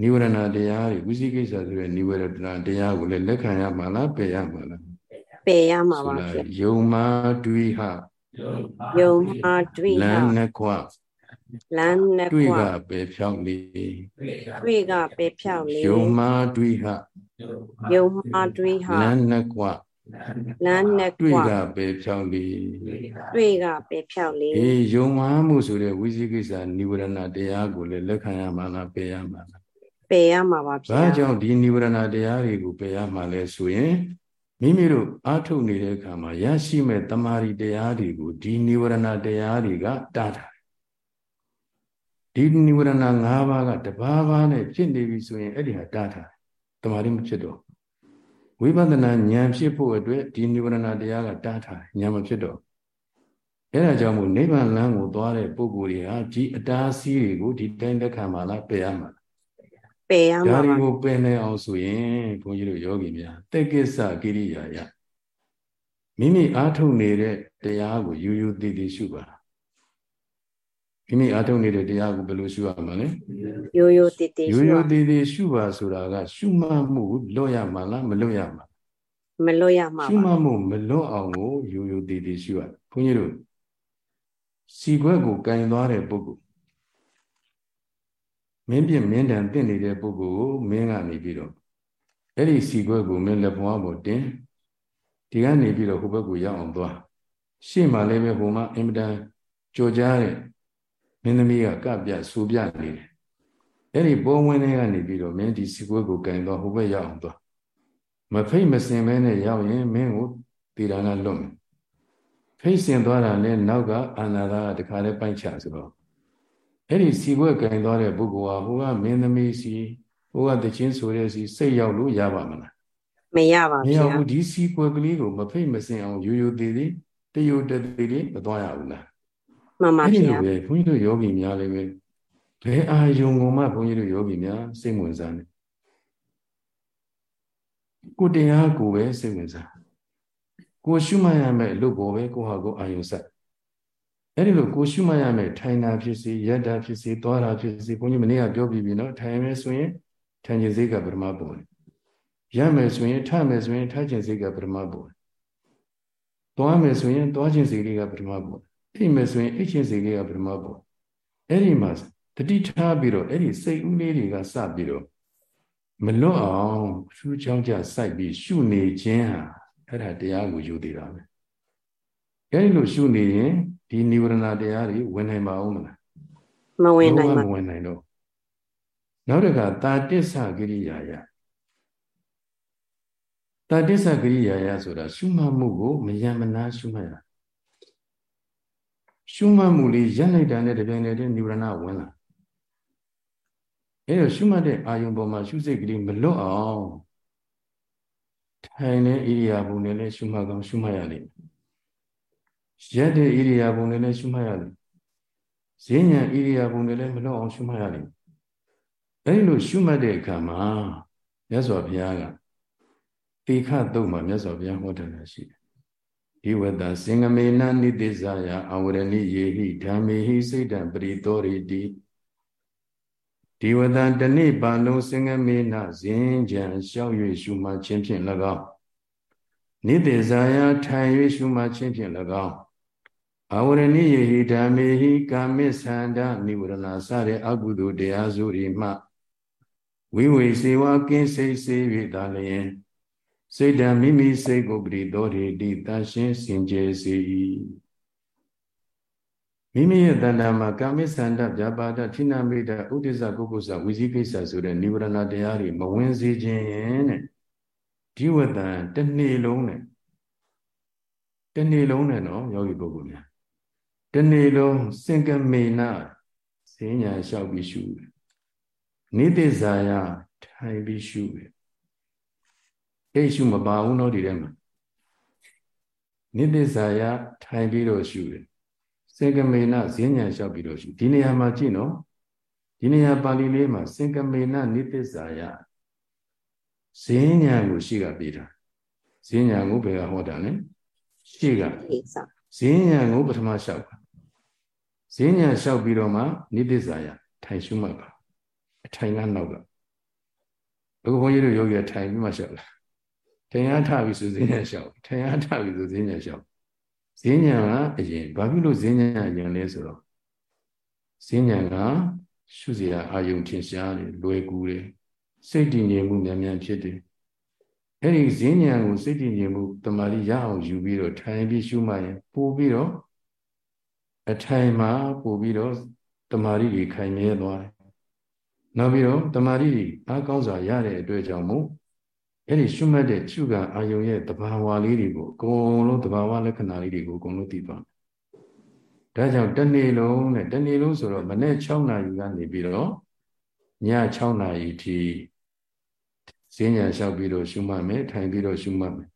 နိဝရဏတရားတွေဝိသိကိစ္စဆိုတဲ့နိဝရဏတရားကိုလည်းလက်ခံရမှာလားပယ်ရမှာလားပယ်ရမှာပါဗျာယုံမာတွေးဟယုံမာတွေးဟလမ်းနှစ်ခွလမ်းနှစ်ခွတွေးကပဲဖြောင်းလေတွေးကပဲဖြောင်းလေယုံမာတွေးဟယုံမာတွေးဟလမ်းနှစ်ခွ လမ်းနဲ့ကွာတွေ့ကပဲဖြောင်းလေတွေ့ကပဲဖြောင်းလေအေးယုံမှားမှုဆိုတဲ့ဝိသိကိစ္စနိဝရဏတရားကိုလည်းလက်ခံရမှာလားပယ်ရမှာလားပယ်ရမှာပါဗျာဒါကြောင့်ဒီနိဝရဏတရားတွေကိုပယ်ရမှာလဲဆိုရင်မိမိတို့အာထုတ်နေတဲ့အခါမှာရရှိမဲ့တမာရီတရားတွေကိုဒီနိဝရဏတရားတွေကတားတာဒီနိဝရဏ၅ပါးကတဘာဘာနဲ့ဖြစ်နေပြီဆိုရင်အဲ့ဒီဟာတားတာတမာရီမဖြစ်တော့ ဝိပဿနာဉာဏ်ဖြစ်ဖို့အတွက်ဒီនិဝရဏတရားကတားတာဉာဏ်မဖြစ်တော့အဲဒါကြောင့်မို့နိဗ္ဗာန်လမ်းကိုသွားတဲ့ပုဂ္ဂိုလ်တွေဟာဒီအတားအဆီးတွေကိုဒီတိုင်းလက်ခံမှာလားပယ်ရမှာပယ်ရမှာဒါတွေကိုပယ်နိုင်အောင်ဆိုရင်ဘုန်းကြီးတို့ယောဂီများတက်ကိစ္စကိရိယာယမိမိအားထုတ်နေတဲ့တရားကိုယူယူတည်တည်ရှုပါ မိမိအားထုတ်နေတဲ့တရားကိုဘယ်လိုရှုရမှာလဲယူယူတည်တည်ယူယူတည်တည်ရှုပါဆိုတာက ရှုမှတ်မှုလွတ်ရမှာလားမလွတ်ရမှာမလွတ်ရမှာရှုမှတ်မှုမလွတ်အောင်ကိုယူယူတည်တည်ရှုရဘုန်းကြီးတို့စီခွက်ကိုကင်သွားတဲ့ပုဂ္ဂိုလ်မင်းပြမင်းတန်တင့်နေတဲ့ပုဂ္ဂိုလ်ကိုမင်းကနေပြီးတော့အဲ့ဒီစီခွက်ကိုမင်းလက်ပွားပေါ်တင်ဒီကနေပြီးတော့ဟိုဘက်ကိုရောက်အောင်သွားရှေ့မှာလည်းပဲဟိုမှာအင်မတန်ကြော်ကြားတဲ့ မင်းသမီးကကပြဆူပြနေတယ်အဲ့ဒီပုံဝင်တွေကနေပြီးတော့မင်းဒီစီခွက်ကိုကင်သွားဟိုဘက်ရောက်အောင်သွားမဖိတ်မစင်မဲနဲ့ရောက်ရင်မင်းကိုတည်တာကလွတ်မယ်ဖိတ်စင်သွားတာနဲ့နောက်ကအာနာသာတခါလဲပိုက်ချဆိုတော့အဲ့ဒီစီဘွက်ကင်သွားတဲ့ပုဂ္ဂိုလ်ဟာဟိုကမင်းသမီးစီဟိုကတချင်းဆိုတဲ့စီစိတ်ရောက်လို့ရပါမလားမရပါဘူးမရဘူးဒီစီကွက်ကလေးကိုမဖိတ်မစင်အောင်ရိုးရိုးသေးသေးတယုတ်တသေးလေးမသွားရဘူးလား မှန်ပါဗျာအဲ့ဒီလိုပဲဘုန်းကြီးတို့ယောဂီများလည်းပဲဘယ်အာယုံကမှဘုန်းကြီးတို့ယောဂီများစိတ်ဝင်စားနေကိုတရားကိုပဲစိတ်ဝင်စားကိုရှုမှတ်ရမယ်လို့ကိုပဲကိုဟာကိုအာယုံဆက်အဲ့ဒီလိုကိုရှုမှတ်ရမယ်ထိုင်တာဖြစ်စေရက်တာဖြစ်စေသွားတာဖြစ်စေဘုန်းကြီးမနေ့ကပြောပြီးပြီနော်ထိုင်မယ်ဆိုရင်ထိုင်ခြင်းစိတ်ကပထမပုံရမယ်ဆိုရင်ထမယ်ဆိုရင်ထခြင်းစိတ်ကပထမပုံသွားမယ်ဆိုရင်သွားခြင်းစိတ်လေးကပထမပုံ အိပ်မယ်ဆိုရင်အိပ်ခြင်းစိတ်လေးကပထမပုံအဲ့ဒီမှာတတိထားပြီးတော့အဲ့ဒီစိတ်ဥလေးတွေကစပြီးတော့မလွတ်အောင်ရှုချောင်းကြစိုက်ပြီးရှုနေခြင်းဟာအဲ့ဒါတရားကိုယူသေးတာပဲအဲ့ဒီလိုရှုနေရင်ဒီនិဝရဏတရားတွေဝင်နိုင်ပါဦးမလားမဝင်နိုင်ပါမဝင်နိုင်တော့နောက်တကတာတစ္ဆကိရိယာယတာတစ္ဆကိရိယာယဆိုတာရှုမှတ်မှုကိုမယံမနာရှုမှတ်ရ ရှုမှတ်မှုလေးရက်လိုက်တာနဲ့တပြိုင်တည်းនិဝရဏဝင်လာအဲတော့ရှုမှတ်တဲ့အာယုံပေါ်မှာရှုစိတ်ကလေးမလွတ်အောင်ထိုင်တဲ့ဣရိယာပုနဲ့လည်းရှုမှတ်ကောင်းရှုမှတ်ရလိမ့်မယ်ရက်တဲ့ဣရိယာပုံတွေလည်းရှုမှတ်ရတယ်ဈဉ္ညာဣရိယာပုံတွေလည်းမလွတ်အောင်ရှုမှတ်ရတယ်အဲဒီလိုရှုမှတ်တဲ့အခါမှာမြတ်စွာဘုရားကတိခတ်တုတ်မှာမြတ်စွာဘုရားဟောတယ်ရှိတယ် ဒီဝတ္တစင်္ဂမေနနိတိဇာယအဝရဏိယေဟိဓမ္မေဟိစိတ်တံပရိသောရိတိဒီဝတ္တတဏိပါလုံးစင်္ဂမေနဇင်ကြံရှောက်၍ရှုမှတ်ခြင်းဖြင့်၎င်းနိတိဇာယထိုင်၍ရှုမှတ်ခြင်းဖြင့်၎င်းအဝရဏိယေဟိဓမ္မေဟိကာမိသန္တာနိဝရဏစတဲ့အကုသိုလ်တရားစုတွေမှဝိဝေစေဝကင်းစိတ်စေ၍သာလျင် စိတ်ဓာမိမိစိတ်ကိုပရိသောတေတိတရှင်းစင်ကြယ်စေ၏မမိမိရဲ့တဏ္ဍာမှာကာမိသန္တဗျာပါဒဌိနမိတဥဒိစ္စကုက္ကုစဝိဇိကိစ္စဆိုတဲ့နိဗ္ဗာန်တရားတွေမဝင်စေခြင်းတဲ့ဒီဝတံတနေ့လုံးနဲ့တနေ့လုံးနဲ့နော်ယောဂီပုဂ္ဂိုလ်များတနေ့လုံးစင်ကမေနဈဉ္ညာလျှောက်ပြီးရှုတယ်နိတိဇာယထိုင်ပြီးရှုတယ် အဲ့ရှုမပါဘူးနော်ဒီထဲမှာနိတိဇာယထိုင်ပြီးတော့ရှုတယ်စင်ကမေနဈဉ္ညာလျှောက်ပြီးတော့ရှုဒီနေရာမှာကြည့်နော်ဒီနေရာပါဠိလေးမှာစင်ကမေနနိတိဇာယဈဉ္ညာကိုရှိကပြီးတာဈဉ္ညာကိုဘယ်ကဟောတာလဲရှိကဈဉ္ညာကိုပထမလျှောက်ပါဈဉ္ညာလျှောက်ပြီးတော့မှနိတိဇာယထိုင်ရှုမှတ်ပါအထိုင်ကနောက်ကအခုဘုန်းကြီးတို့ယောဂီထိုင်ပြီးမှလျှောက်လာ ထိုင်အားထပြီးဆိုဈဉ္ညာလျှောက်ထိုင်အားထပြီးဆိုဈဉ္ညာလျှောက်ဈဉ္ညာကအရင်ဘာဖြစ်လို့ဈဉ္ညာအရင်လဲဆိုတော့ဈဉ္ညာကရှုစရာအာယုံထင်ရှားတယ်လွယ်ကူတယ်စိတ်တည်ငြိမ်မှုများများဖြစ်တယ်အဲ့ဒီဈဉ္ညာကိုစိတ်တည်ငြိမ်မှုတမာရီရအောင်ယူပြီးတော့ထိုင်ပြီးရှုမှရင်ပို့ပြီးတော့အထိုင်မှာပို့ပြီးတော့တမာရီတွေခိုင်မြဲသွားတယ်နောက်ပြီးတော့တမာရီတွေအားကောင်းစွာရတဲ့အတွက်ကြောင့်မို့ အဲ့ဒီရှုမှတ်တဲ့ရှုကအာယုံရဲ့တဘာဝလေးတွေကိုအကုန်လုံးတဘာဝလက္ခဏာလေးတွေကိုအကုန်လုံးသိသွားတယ်ဒါကြောင့်တနေ့လုံးနဲ့တနေ့လုံးဆိုတော့မနေ့6နာရီကနေပြီးတော့ည6နာရီထိဈဉ္ညာလျှောက်ပြီးတော့ရှုမှတ်မယ်ထိုင်ပြီးတော့ရှုမှတ်မယ်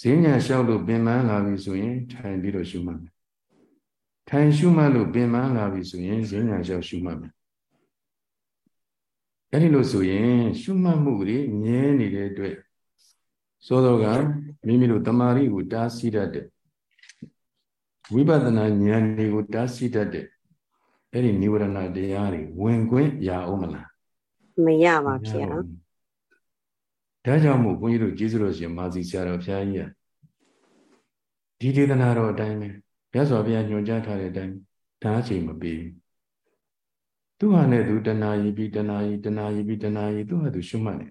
ဈဉ္ညာလျှောက်လို့ပင်ပန်းလာပြီဆိုရင်ထိုင်ပြီးတော့ရှုမှတ်မယ်ထိုင်ရှုမှတ်လို့ပင်ပန်းလာပြီဆိုရင်ဈဉ္ညာလျှောက်ရှုမှတ်မယ် အဲ့ဒီလိုဆိုရင် ရှုမှတ်မှုတွေငြင်းနေတဲ့အတွက်သောသောကမိမိတို့တမာရီကိုတားဆီးတတ်တဲ့ဝိပဿနာဉာဏ်တွေကိုတားဆီးတတ်တဲ့အဲ့ဒီနိဝရဏတရားတွေဝင်ခွင့်ရအောင်မလားမရပါဗျာဒါကြောင့်မို့ဘုန်းကြီးတို့ကျေးဇူးတော်ရှင်မာစီဆရာတော်ဘုရားကြီးကဒီဒေသနာတော်အတိုင်းပဲမြတ်စွာဘုရားညွှန်ကြားထားတဲ့အတိုင်းဒါအချိန်မပေး သူဟာနဲ့သူတဏှာကြီးပြီးတဏှာကြီးတဏှာကြီးပြီးတဏှာကြီးသူဟာသူရှုမှတ်တယ်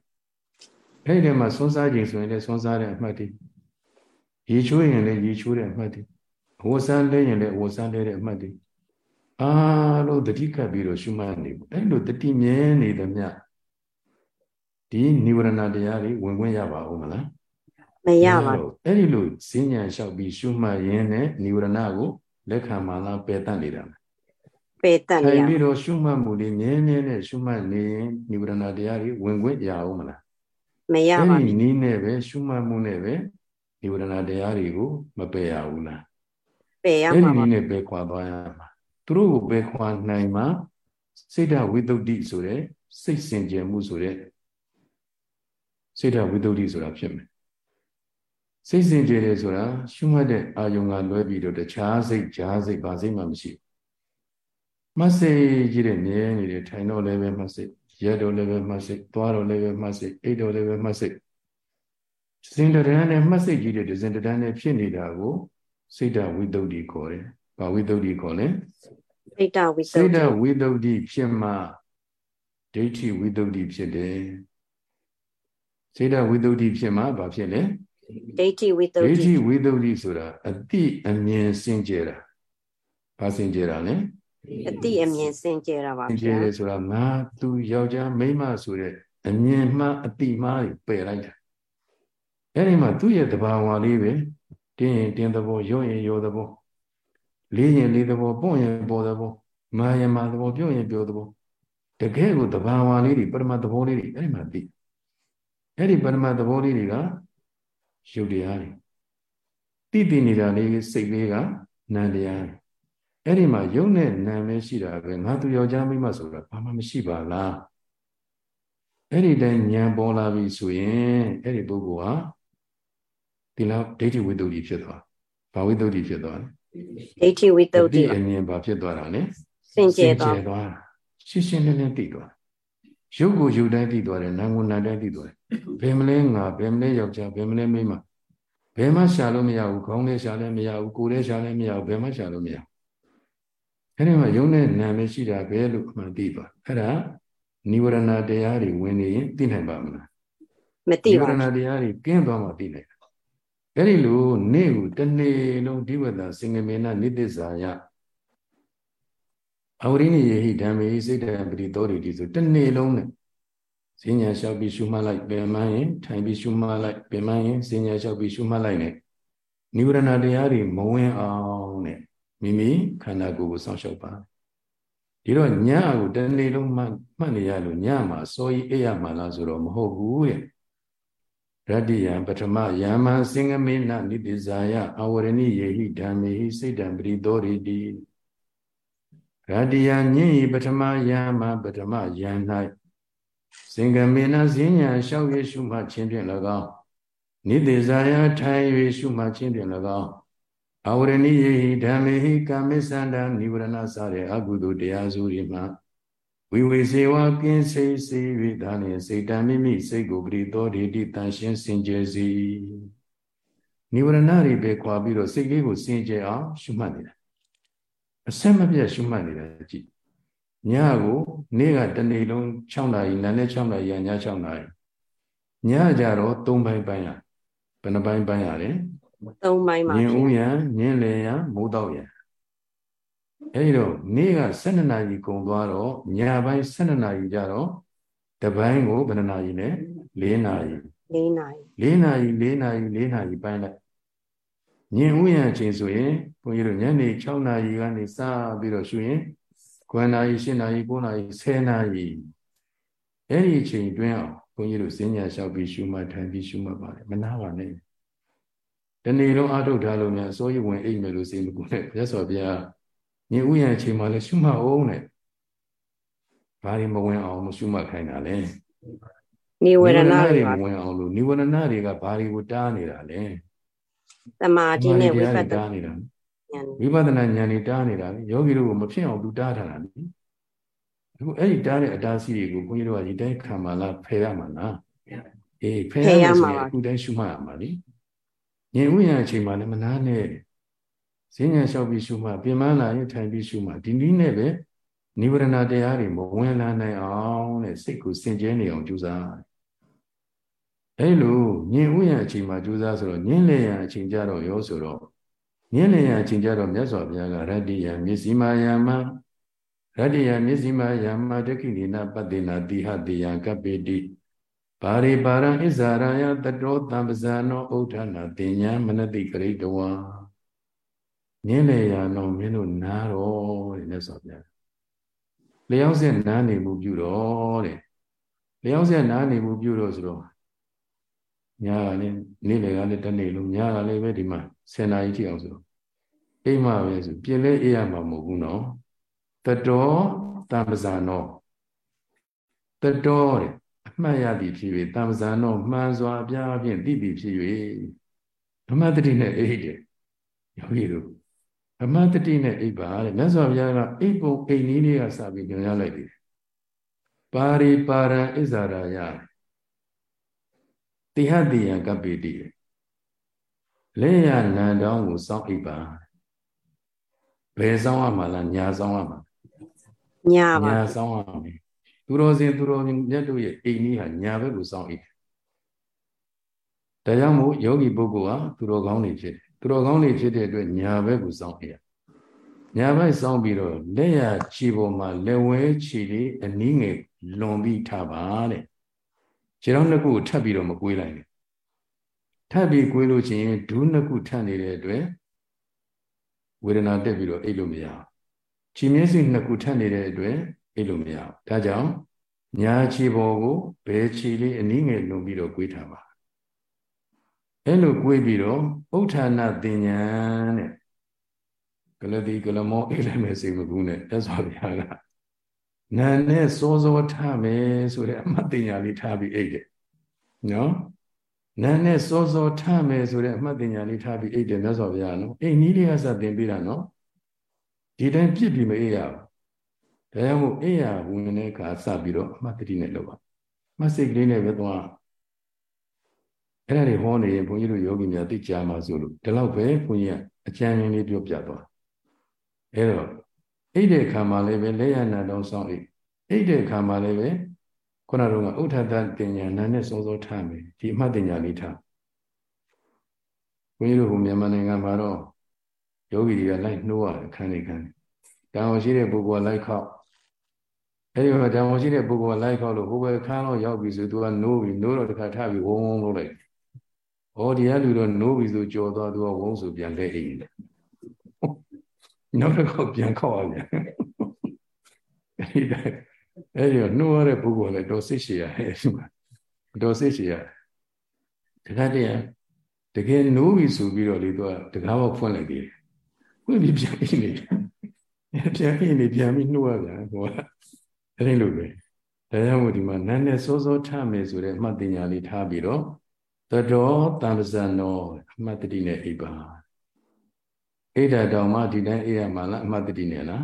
အဲ့ဒီထဲမှာဆွန်းစားခြင်းဆိုရင်လည်းဆွန်းစားတဲ့အမှတ်တွေရေချိုးရင်လည်းရေချိုးတဲ့အမှတ်တွေအဝဆန်းလဲရင်လည်းအဝဆန်းလဲတဲ့အမှတ်တွေအားလုံးတတိကပ်ပြီးတော့ရှုမှတ်နေဘူးအဲ့လိုတတိမြဲနေသမျှဒီနိဝရဏတရားတွေဝင်ခွင့်ရပါဦးမလားမရပါဘူးအဲ့ဒီလိုဈဉ္ညာလျှောက်ပြီးရှုမှတ်ရင်းနဲ့နိဝရဏကိုလက်ခံမှလားပယ်တတ်နေတာ ပယ်တတ်နေရပြီးတော့ရှုမှတ်မှုတွေမြဲမြဲနဲ့ရှုမှတ်နေရင်နိဝရဏတရားတွေဝင်ခွင့်ရအောင်မလားမရပါဘူးအဲ့ဒီနည်းနဲ့ပဲရှုမှတ်မှုနဲ့ပဲနိဝရဏတရားတွေကိုမပယ်ရဘူးလားပယ်ရမှာပါအဲ့ဒီနည်းနဲ့ပယ်ခွာသွားရမှာသူတို့ကိုပယ်ခွာနိုင်မှာစိတ်ဓာဝိတုဒ္ဓိဆိုတဲ့စိတ်စင်ကြယ်မှုဆိုတဲ့စိတ်ဓာဝိတုဒ္ဓိဆိုတာဖြစ်မယ်စိတ်စင်ကြယ်တယ်ဆိုတာရှုမှတ်တဲ့အာယုံကလွဲပြီးတော့တခြားစိတ်ဈာစိတ်ဘာစိတ်မှမရှိ မစိတ်ကြီးတဲ့မြဲနေတဲ့ထိုင်တော့လည်းပဲမစိတ်ရက်တော့လည်းပဲမစိတ်သွားတော့လည်းပဲမစိတ်အိတ်တော့လည်းပဲမစိတ်စင်တရန်နဲ့မှတ်စိတ်ကြီးတဲ့စင်တရန်နဲ့ဖြစ်နေတာကိုစိတ်ဓာဝိတုဒ္ဓိခေါ်တယ်။ဘာဝိတုဒ္ဓိခေါ်လဲ။စိတ်ဓာဝိတုဒ္ဓိစိတ်ဓာဝိတုဒ္ဓိဖြစ်မှဒိဋ္ဌိဝိတုဒ္ဓိဖြစ်တယ်စေတဝိသုဒ္ဓိဖြစ်မှာဘာဖြစ်လဲဒိဋ္ဌိဝိသုဒ္ဓိဒိဋ္ဌိဝိသုဒ္ဓိဆိုတာအတိအမြင်စင်ကြယ်တာဘာစင်ကြယ်တာလဲ အတိအမြင်စင်ကြယ်တာပါဗျာစင်ကြယ်တယ်ဆိုတာငါသူယောက်ျားမိန်းမဆိုတဲ့အမြင်မှအတိမှားပယ်လိုက်တာအဲ့ဒီမှာသူ့ရဲ့တဘာဝလေးပဲတင်းရင်တင်းသဘောရုံရင်ရောသဘောလေးရင်လေးသဘောပွင့်ရင်ပေါ်သဘောမာရင်မာသဘောပြုတ်ရင်ပြုတ်သဘောတကယ်ကိုတဘာဝလေးတွေပရမသဘောလေးတွေအဲ့ဒီမှာသိအဲ့ဒီပရမသဘောလေးတွေကရုပ်တရားတွေတိတိနေတာလေးစိတ်လေးကနာမ်တရား အဲ့ဒီမှာယုံနဲ့နာမ်ပဲရှိတာပဲငါသူယောက်ျားမိန်းမဆိုတာဘာမှမရှိပါလားအဲ့ဒီတိုင်းဉာဏ်ပေါ်လာပြီဆိုရင်အဲ့ဒီပုဂ္ဂိုလ်ဟာဒီလောက်ဒိဋ္ဌိဝိတ္တုဖြစ်သွားဘာဝိတ္တုဖြစ်သွားလဲဒိဋ္ဌိဝိတ္တုဒီအမြင်ဘာဖြစ်သွားတာလဲစင်ကြယ်သွားရှင်းရှင်းလင်းလင်းသိသွားရုပ်ကိုရုပ်တိုင်းသိသွားတယ်နာမ်ကိုနာမ်တိုင်းသိသွားတယ်ဘယ်မလဲငါဘယ်မလဲယောက်ျားဘယ်မလဲမိန်းမဘယ်မှရှာလို့မရဘူးခေါင်းလည်းရှာလည်းမရဘူးကိုယ်လည်းရှာလည်းမရဘူးဘယ်မှရှာလို့မရဘူး အဲဒီမှာယုံနဲ့နာမ်ပဲရှိတာပဲလို့အမှန်သိသွားအဲ့ဒါနိဝရဏတရားတွေဝင်နေရင်သိနိုင်ပါမလားမသိပါဘူးနိဝရဏတရားတွေကင်းသွားမှသိနိုင်တယ်အဲ့ဒီလိုနေ့ကိုတနေ့လုံးဒီဝတ္တစင်္ကမေနနိတ္တဇာယအဝရိနိယေဟိဓမ္မေစိတ်တံပရိသောတိဆိုတနေ့လုံးနဲ့ဈဉ္ညာလျှောက်ပြီးရှုမှတ်လိုက်ပင်မရင်ထိုင်ပြီးရှုမှတ်လိုက်ပင်မရင်ဈဉ္ညာလျှောက်ပြီးရှုမှတ်လိုက်နဲ့နိဝရဏတရားတွေမဝင်အောင်နဲ့ မိမိခန္ဓာကိုယ်ကိုစောင့်ရှောက်ပါဒီတော့ညကိုတနေ့လုံးမှမှတ်နေရလို့ညမှာစောကြီးအိပ်ရမှာလားဆိုတော့မဟုတ်ဘူးတဲ့ရတ္တိယံပထမယမံစင်္ဂမေနနိတိဇာယအဝရဏိယေဟိဓမ္မေဟိစိတ်တံပရိသောရိတိရတ္တိယညင်ဤပထမယမပထမယံ၌စင်္ဂမေနဈဉ္ညာလျှောက်ရရှုမှခြင်းဖြင့်၎င်းနိတိဇာယထိုင်၍ရှုမှခြင်းဖြင့်၎င်း အဝရဏိယေဟိဓမ္မေဟိကာမိသန္တာနိဝရဏစတဲ့အကုသိုလ်တရားစုတွေမှာဝိဝေစေဝကင်းစိတ်စေ၍ဒါနှင့်စိတ်တံမိမိစိတ်ကိုပရိသောဒေတိတန်ရှင်းစင်ကြယ်စီနိဝရဏတွေပဲခွာပြီးတော့စိတ်လေးကိုစင်ကြယ်အောင်ရှုမှတ်နေတာအဆက်မပြတ်ရှုမှတ်နေတာကြည့်ညကိုနေ့ကတနေ့လုံး6နာရီနာနဲ့6နာရီည6နာရီညကြတော့3ပိုင်းပိုင်းရဘယ်နှပိုင်းပိုင်းရလဲ 3ပိုင်းပါညင်ဦးရညင်လေရမိုးတော့ရအဲဒီတော့နေ့က12နာရီကုန်သွားတော့ညပိုင်း12နာရီကြတော့တပိုင်းကိုဘယ်နှနာရီလဲ4နာရီ4နာရီ4နာရီ4နာရီ4နာရီပိုင်းလိုက်ညင်ဥယျာဉ်ချိန်ဆိုရင်ဘုန်းကြီးတို့ညနေ6နာရီကနေစပြီးတော့ရှုရင်9နာရီ10နာရီ9နာရီ10နာရီအဲ့ဒီအချိန်တွင်းအောင်ဘုန်းကြီးတို့စဉ္ညာလျှောက်ပြီးရှုမှတ်ထိုင်ပြီးရှုမှတ်ပါလေမနာပါနဲ့ တနေ့လုံးအထုတ်ထားလို့များစိုးရိမ်ဝင်အိတ်မယ်လို့စိတ်မကူနဲ့မြတ်စွာဘုရားညင်ဥယျာဉ်ချိန်မှလည်းရှုမှတ်အောင်နဲ့ဘာတွေမဝင်အောင်မရှုမှတ်ခိုင်းတာလဲနိဝရဏတွေမဝင်အောင်လို့နိဝရဏတွေကဘာတွေကိုတားနေတာလဲသမာဓိနဲ့ဝိပဿနာနေတာဝိပဿနာဉာဏ်တွေတားနေတာလေယောဂီတို့ကမဖြစ်အောင်သူတားထားတာလေအခုအဲ့ဒီတားတဲ့အတားစီတွေကိုဘုန်းကြီးတို့ကဒီတိုင်းခံပါလားဖယ်ရမှာလားအေးဖယ်ရမှာအခုတိုင်းရှုမှတ်ရမှာလေ ဉာဏ်ဥယျာဉ်အချိန်မှလည်းမနာနဲ့ဈဉ္ညာလျှောက်ပြီးရှုမှပြင်မလာရင်ထိုင်ပြီးရှုမှဒီနည်းနဲ့ပဲနိဗ္ဗာန်တရားတွေမဝင်လာနိုင်အောင်တဲ့စိတ်ကိုစင်ကြဲနေအောင်ကြိုးစားအဲလိုညင်ဥယျာဉ်အချိန်မှာကြိုးစားဆိုတော့ညင်လေယံအချိန်ကြတော့ရောဆိုတော့ညင်လေယံအချိန်ကြတော့မြတ်စွာဘုရားကရတ္တိယမျက်စိမာယမရတ္တိယမျက်စိမာယမတက္ခိဏပတ္တိနာတိဟတိယကပိတိ ပါရိပါရံဣဇာရယတတောတံပဇာနောဥဋ္ဌနာတင်ညာမနတိကရိတဝါနင်းလေရတော့မင်းတို့နားတော့တဲ့မြတ်စွာဘုရားလျောင်းဆက်နားနေမှုပြုတော့တဲ့လျောင်းဆက်နားနေမှုပြုတော့ဆိုတော့ညာကလည်းနေ့လေကလည်းတနေ့လုံးညာကလည်းပဲဒီမှာ10နာရီထိအောင်ဆိုအိမ်မှာပဲဆိုပြင်လဲအေးရမှာမဟုတ်ဘူးနော်တတော်တံပဇာနောတတော်တဲ့အ မှတ်ရသည်ဖြစ်၍တံပဇာနောမှန်စွာအပြားဖြင့်သိသည်ဖြစ်၍အမှတ်တတိနဲ့အိတ်တယ်ယောဂီတို့အမတတိနဲ့အိပ်ပါတဲ့မြတ်စွာဘုရားကအိပ်ပုံအိမ်နည်းလေးကစပြီးညွှန်ရလိုက်တယ်ပါရိပါရံဣဇာရာယတိဟတိယကပိတိလေရနန္တောင်းကိုစောင့်အိပ်ပါဘယ်စောင့်ရမှာလဲညာစောင့်ရမှာညာပါညာစောင့်ရမယ် သူတော်စင်သူတော်မြတ်တို့ရဲ့အိမ်နည်းဟာညာဘက်ကိုစောင့်အိပ်တယ်ဒါကြောင့်မို့ယောဂီပုဂ္ဂိုလ်ဟာသူတော်ကောင်းနေဖြစ်တယ်သူတော်ကောင်းတွေဖြစ်တဲ့အတွက်ညာဘက်ကိုစောင့်ရညာဘက်စောင့်ပြီးတော့လက်ရခြေပေါ်မှာလက်ဝဲခြေလေးအနည်းငယ်လွန်ပြီးထားပါတဲ့ခြေတော်နှစ်ခုကိုထပ်ပြီးတော့မကွေးလိုက်နဲ့ထပ်ပြီးကွေးလို့ချင်းဒူးနှစ်ခုထပ်နေတဲ့အတွက်ဝေဒနာတက်ပြီးတော့အိတ်လို့မရဘူးခြေမျက်စိနှစ်ခုထပ်နေတဲ့အတွက် အိတ်လို့မရဘူးဒါကြောင့်ညာခြေပေါ်ကိုဘယ်ခြေလေးအနည်းငယ်လွန်ပြီးတော့ကွေးထားပါအဲ့လိုကိုွေးပြီးတော့ဥဋ္ဌာဏတင်ညာတဲ့ကလတိကလမောအိလည်းမဲ့စိတ်မကူးနဲ့သက်စွာဘုရားကနာနဲ့စောစောထားမယ်ဆိုတဲ့အမှတ်တင်ညာလေးထားပြီးအိတ်တယ်နော်နာနဲ့စောစောထားမယ်ဆိုတဲ့အမှတ်တင်ညာလေးထားပြီးအိတ်တယ်မြတ်စွာဘုရားနော်အိတ်နီးလေးကစတင်ပြီးတာနော်ဒီတိုင်းပြစ်ပြီးမအိတ်ရဘူး ဒါကြောင့်မို့အိတ်ရဝင်တဲ့အခါစပြီးတော့အမှတ်တတိနဲ့လုပ်ပါမှတ်စိတ်ကလေးနဲ့ပဲသွားအဲ့ဒါတွေဟောနေရင်ဘုန်းကြီးတို့ယောဂီများသိကြမှာဆိုလို့ဒီလောက်ပဲဘုန်းကြီးကအကျဉ်းရင်းလေးပြောပြသွားအဲ့တော့အိတ်တဲ့ခါမှာလည်းပဲလက်ရနာတော်ဆောင်အိတ်အိတ်တဲ့ခါမှာလည်းပဲခုနကတော့ဥထတတင်ညာနာနဲ့စုံစုံထားမယ်ဒီအမှတ်တင်ညာလေးထားဘုန်းကြီးတို့ကမြန်မာနိုင်ငံမှာတော့ယောဂီတွေကလိုက်နှိုးရတယ်ခန်းနေခန်းတန်ဝန်ရှိတဲ့ပုဂ္ဂိုလ်လိုက်ခေါက် အဲဒီမှာတန်ဝန်ရှိတဲ့ပုဂ္ဂိုလ်လိုက်ခေါက်လို့ဟိုဘက်ခန်းတော့ရောက်ပြီဆိုသူကနိုးပြီနိုးတော့တခါထပြီးဝုန်းဝုန်းလုပ်လိုက်။ဩဒီကလူတော့နိုးပြီဆိုကြော်သွားသူကဝုန်းဆိုပြန်လဲအိမ်တယ်။နောက်တစ်ခေါက်ပြန်ခေါက်ရပြန်။အဲဒီအဲဒီတော့နှိုးရတဲ့ပုဂ္ဂိုလ်လည်းတော့စိတ်ရှည်ရတယ်ဒီမှာတော့စိတ်ရှည်ရတယ်။တခါတည်းတကယ်နိုးပြီဆိုပြီးတော့လေသူကတကားပေါက်ဖွင့်လိုက်သေးတယ်။ဖွင့်ပြီးပြန်အိမ်နေပြန်အိမ်နေပြန်ပြီးနှိုးရပြန်ဟိုက အဲဒီလိုပဲဒါကြောင့်မို့ဒီမှာနန်းနဲ့စိုးစိုးထမယ်ဆိုတဲ့အမှတ်တင်ညာလေးထားပြီးတော့တတော်တံပဇန်တော်အမှတ်တတိနဲ့အိပ်ပါအိဒါတောင်မှဒီတိုင်းအိပ်ရမှာလားအမှတ်တတိနဲ့လား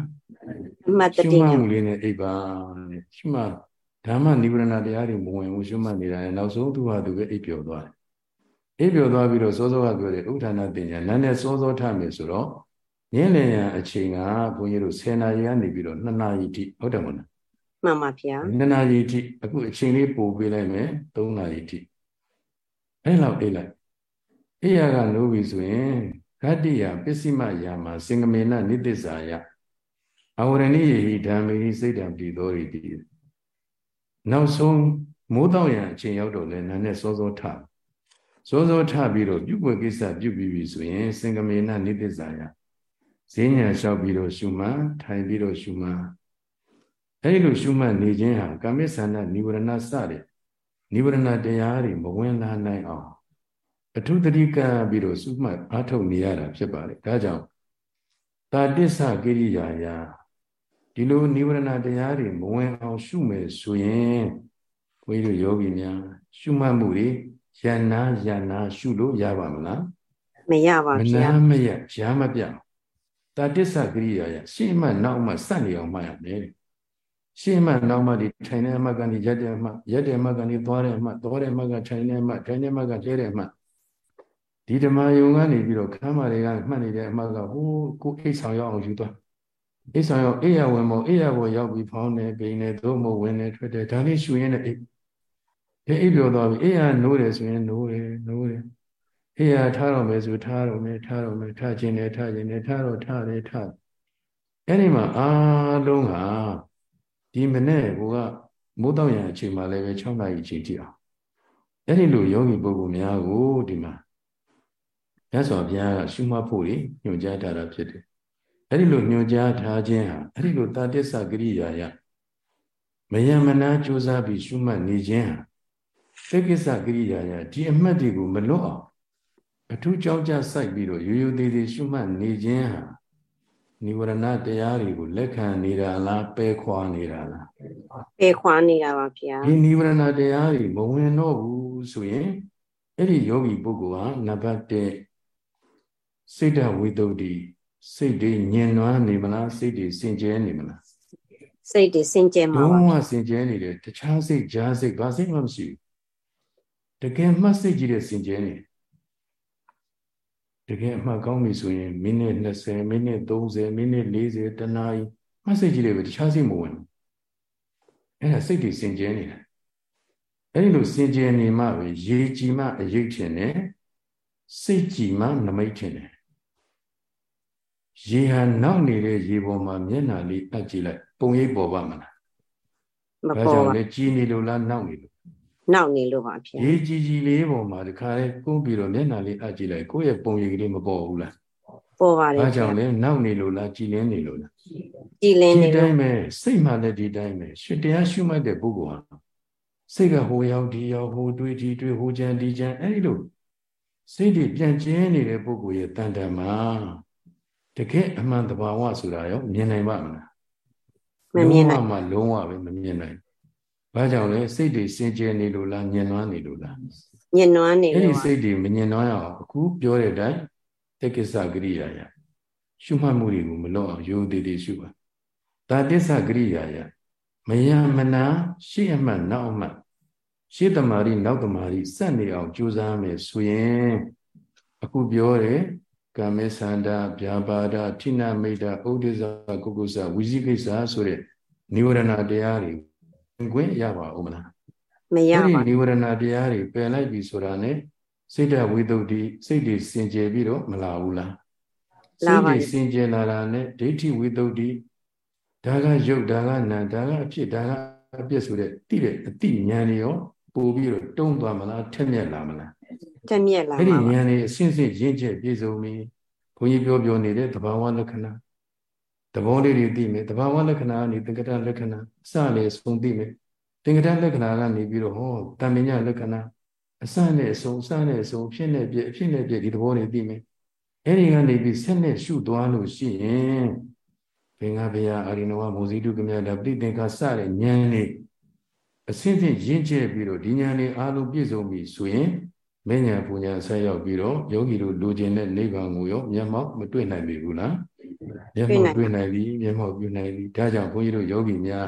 အမှတ်တတိနဲ့ရှုမှတ်မှုလေးနဲ့အိပ်ပါရှုမှတ်ဓမ္မနိဗ္ဗာန်တရားတွေမဝင်ဘူးရှုမှတ်နေတာနောက်ဆုံးသူဟာသူပဲအိပ်ပျော်သွားတယ်အိပ်ပျော်သွားပြီးတော့စောစောကပြောတယ်ဥထာဏတင်ညာနန်းနဲ့စောစောထမယ်ဆိုတော့ညင်လည်ရန်အချိန်ကဘုန်းကြီးတို့10နာရီကနေပြီးတော့2နာရီထိဟုတ်တယ်မဟုတ်လား မှန်ပါဗျာ2နာရီထိအခုအချိန်လေးပို့ပေးလိုက်မယ်3နာရီထိအဲ့လောက်အိတ်လိုက်အိယာကနိုးပြီဆိုရင်ဂတ္တိယပစ္စည်းမယာမှာစင်္ကမေနနိတ္တဇာယအဝရဏိယေဟိဓမ္မေဟိစိတ်တံပိသောရိတိနောက်ဆုံးမိုးတော့ရန်အချိန်ရောက်တော့လဲနာနဲ့စောစောထစောစောထပြီးတော့ပြုတ်ွယ်ကိစ္စပြုတ်ပြီးပြီဆိုရင် စင်္ကမေနနိတ္တဇာယဈဉ္ညာလျှောက်ပြီးတော့ရှုမှန်ထိုင်ပြီးတော့ရှုမှန် အဲဒီလိုရှုမှတ်နေခြင်းဟာကာမိသန္တနိဝရဏစတဲ့နိဝရဏတရားတွေမဝင်လာနိုင်အောင်အထုတတိကပြီးတော့ရှုမှတ်အားထုတ်နေရတာဖြစ်ပါတယ်ဒါကြောင့်တာတစ္ဆကိရိယာယာဒီလိုနိဝရဏတရားတွေမဝင်အောင်ရှုမယ်ဆိုရင်ဘုန်းကြီးတို့ယောဂီများရှုမှတ်မှုတွေယန္နာယန္နာရှုလို့ရပါမလားမရပါဘူးဗျာမနာမရရှားမပြတာတစ္ဆကိရိယာယာရှေ့မှနောက်မှစက်နေအောင်မှတ်ရမယ် ရှေ့မှနောက်မှဒီထိုင်တဲ့အမှတ်ကနေရက်တဲ့အမှတ်ရက်တဲ့အမှတ်ကနေသွားတဲ့အမှတ်သွားတဲ့အမှတ်ကထိုင်တဲ့အမှတ်ထိုင်တဲ့အမှတ်ကလဲတဲ့အမှတ်ဒီဓမ္မယုံကနေပြီးတော့ခမ်းမာတွေကမှတ်နေတဲ့အမှတ်ကဟိုးကိုအိတ်ဆောင်ရောက်အောင်ယူသွားအိတ်ဆောင်ရောက်အိယဝင်မောအိယဘောရောက်ပြီးဖောင်းနေပိန်နေသို့မဟုတ်ဝင်နေထွက်တယ်ဒါလေးရှူရင်းနဲ့အိတ်ဒီအိတ်ပြောသွားပြီအိယနိုးတယ်ဆိုရင်နိုးတယ်နိုးတယ်အိယထားတော့မယ်ဆိုထားတော့မယ်ထားတော့မယ်ထားခြင်းနဲ့ထားခြင်းနဲ့ထားတော့ထားတယ်ထားအဲ့ဒီမှာအားလုံးဟာ ဒီမနေ့ကမိုးတောင်ရအချိန်မှလည်းပဲ6နာရီအချိန်ကြည့်အောင်အဲ့ဒီလိုယောဂီပုဂ္ဂိုလ်များကိုဒီမှာရသော်ဘုရားကရှုမှတ်ဖို့ညွှန်ကြားထားတာဖြစ်တယ်အဲ့ဒီလိုညွှန်ကြားထားခြင်းဟာအဲ့ဒီလိုတာတစ္ဆကရိယာယမယမနာကြိုးစားပြီးရှုမှတ်နေခြင်းဟာသက္ကိစ္စကရိယာယဒီအမှတ်တွေကိုမလွတ်အောင်အထူးကြောင်းကြစိုက်ပြီးတော့ရိုးရိုးသေးသေးရှုမှတ်နေခြင်းဟာ နိဝရဏတရားတွေကိုလက်ခံနေတာလားပယ်ခွာနေတာလားပယ်ခွာနေတာပါဗျာဒီနိဝရဏတရားတွေမဝင်တော့ဘူးဆိုရင်အဲ့ဒီယောဂီပုဂ္ဂိုလ်ဟာနံပါတ်1စိတ်တဝိတုဒ္ဓိစိတ်တွေညင်နွမ်းနေမလားစိတ်တွေစင်ကြဲနေမလားစိတ်တွေစင်ကြဲမှာပါဘုံကစင်ကြဲနေတယ်တခြားစိတ်ကြားစိတ်ဘာစိတ်မှမရှိဘူးတကယ်မှတ်စိတ်ကြီးတဲ့စင်ကြဲနေတယ် တကယ်အမှတ်ကောင်းပြီဆိုရင်မိနစ်20မိနစ်30မိနစ်40တနာရီမှတ်စိတ်ကြီးတွေပဲတခြားစိတ်မဝင်ဘူးအဲ့ဒါစိတ်တွေစင်ကြဲနေတာအဲ့ဒီလိုစင်ကြဲနေမှပဲရေကြည်မှအရေးချင်တယ်စိတ်ကြည်မှနမိတ်ချင်တယ်ရေဟာနောက်နေတဲ့ရေပေါ်မှာမျက်နှာလေးအပ်ကြည့်လိုက် ပုံရိပ်ပေါ်ပါမလားမပေါ်ပါဘူးလေကြည်နေလို့လားနောက်နေလို့ နောက်နေလို့ပါဗျာရေးကြည်ကြည်လေးပေါ်မှာဒီခါလေးကိုးပြီးတော့မျက်နှာလေးအပ်ကြည့်လိုက်ကိုယ့်ရဲ့ပုံရိပ်ကလေးမပေါ်ဘူးလားပေါ်ပါတယ်အဲကြောင့်လဲနောက်နေလို့လားကြည်လင်းနေလို့လားကြည်လင်းနေလို့ဒီတိုင်းပဲစိတ်မှလည်းဒီတိုင်းပဲရှင်တရားရှုမှတ်တဲ့ပုဂ္ဂိုလ်ဟာစိတ်ကဟိုရောက်ဒီရောက်ဟိုတွေးဒီတွေးဟိုကြံဒီကြံအဲဒီလိုစိတ်တွေပြန်ကျင်းနေတဲ့ပုဂ္ဂိုလ်ရဲ့တန်တမှာတကယ်အမှန်တဘာဝဆိုတာရောမြင်နိုင်ပါမလားမမြင်နိုင်မှလုံးဝပဲမမြင်နိုင် ဘာကြောင့်လဲစိတ်တွေစင်ကြယ်နေလို့လားညင်နွမ်းနေလို့လားညင်နွမ်းနေလို့အဲ့ဒီစိတ်တွေမညင်နွမ်းအောင်အခုပြောတဲ့အတိုင်းတက္ကိစ္စကရိယာယရှုမှတ်မှုတွေကိုမလွတ်အောင်ရိုးသေးသေးရှုပါတာတစ္ဆကရိယာယမယမနာရှေ့အမှတ်နောက်အမှတ်ရှေ့တမာရီနောက်တမာရီစက်နေအောင်ကြိုးစားမယ်ဆိုရင်အခုပြောတယ်ကာမေသန္တာဗျာပါဒထိနာမိတ်တာဥဒိစ္စကုကုစဝိဇိကိစ္စဆိုတဲ့និဝရဏတရားတွေ ခွင့်ရပါဦးမလားမရပါဘူးဒီနိဝရဏတရားတွေပယ်လိုက်ပြီဆိုတာ ਨੇ စိတ်တဝိသုဒ္ဓိစိတ်တွေစင်ကြယ်ပြီးတော့မလာဘူးလားစိတ်တွေစင်ကြယ်လာတာ ਨੇ ဒိဋ္ဌိဝိသုဒ္ဓိဒါကရုပ်ဒါကနာဒါကအဖြစ်ဒါကအပြစ်ဆိုတဲ့တိတဲ့အတိဉာဏ်တွေရောပို့ပြီးတော့တုံးသွားမလားထက်မြက်လာမလားထက်မြက်လာအဲ့ဒီဉာဏ်တွေအစဉ်စဉ်ရင့်ကျက်ပြည့်စုံပြီဘုန်းကြီးပြောပြောနေတဲ့သဘာဝလက္ခဏာ သဘောလေးတွေသိမယ်သဘာဝလက္ခဏာကနေသင်္ကတလက္ခဏာအစလည်းဆုံးသိမယ်သင်္ကတလက္ခဏာကနေပြီးတော့ဟောတမ္ပညလက္ခဏာအစနဲ့အဆုံးအစနဲ့အဆုံးဖြစ်နေပြအဖြစ်နဲ့ပြဒီသဘောတွေသိမယ်အဲ့ဒီကနေပြီးဆက်နဲ့ရှုသွားလို့ရှိရင်ဘင်္ဂဗျာအာရိနဝမောဇိတုကမြတာပဋိသင်္ခါစတဲ့ဉာဏ်လေးအစဉ်စဉ်ရင့်ကျက်ပြီးတော့ဒီဉာဏ်လေးအားလုံးပြည့်စုံပြီဆိုရင်မဉ္ဇဉ်ပူညာဆက်ရောက်ပြီးတော့ယောဂီတို့လိုချင်တဲ့နိဗ္ဗာန်ကိုရောမျက်မှောက်မတွေ့နိုင်ပြီဘူးလား မျက်မှောက်တွေ့နိုင်ပြီမျက်မှောက်ပြုနိုင်ပြီဒါကြောင့်ဘုန်းကြီးတို့ယောဂီများ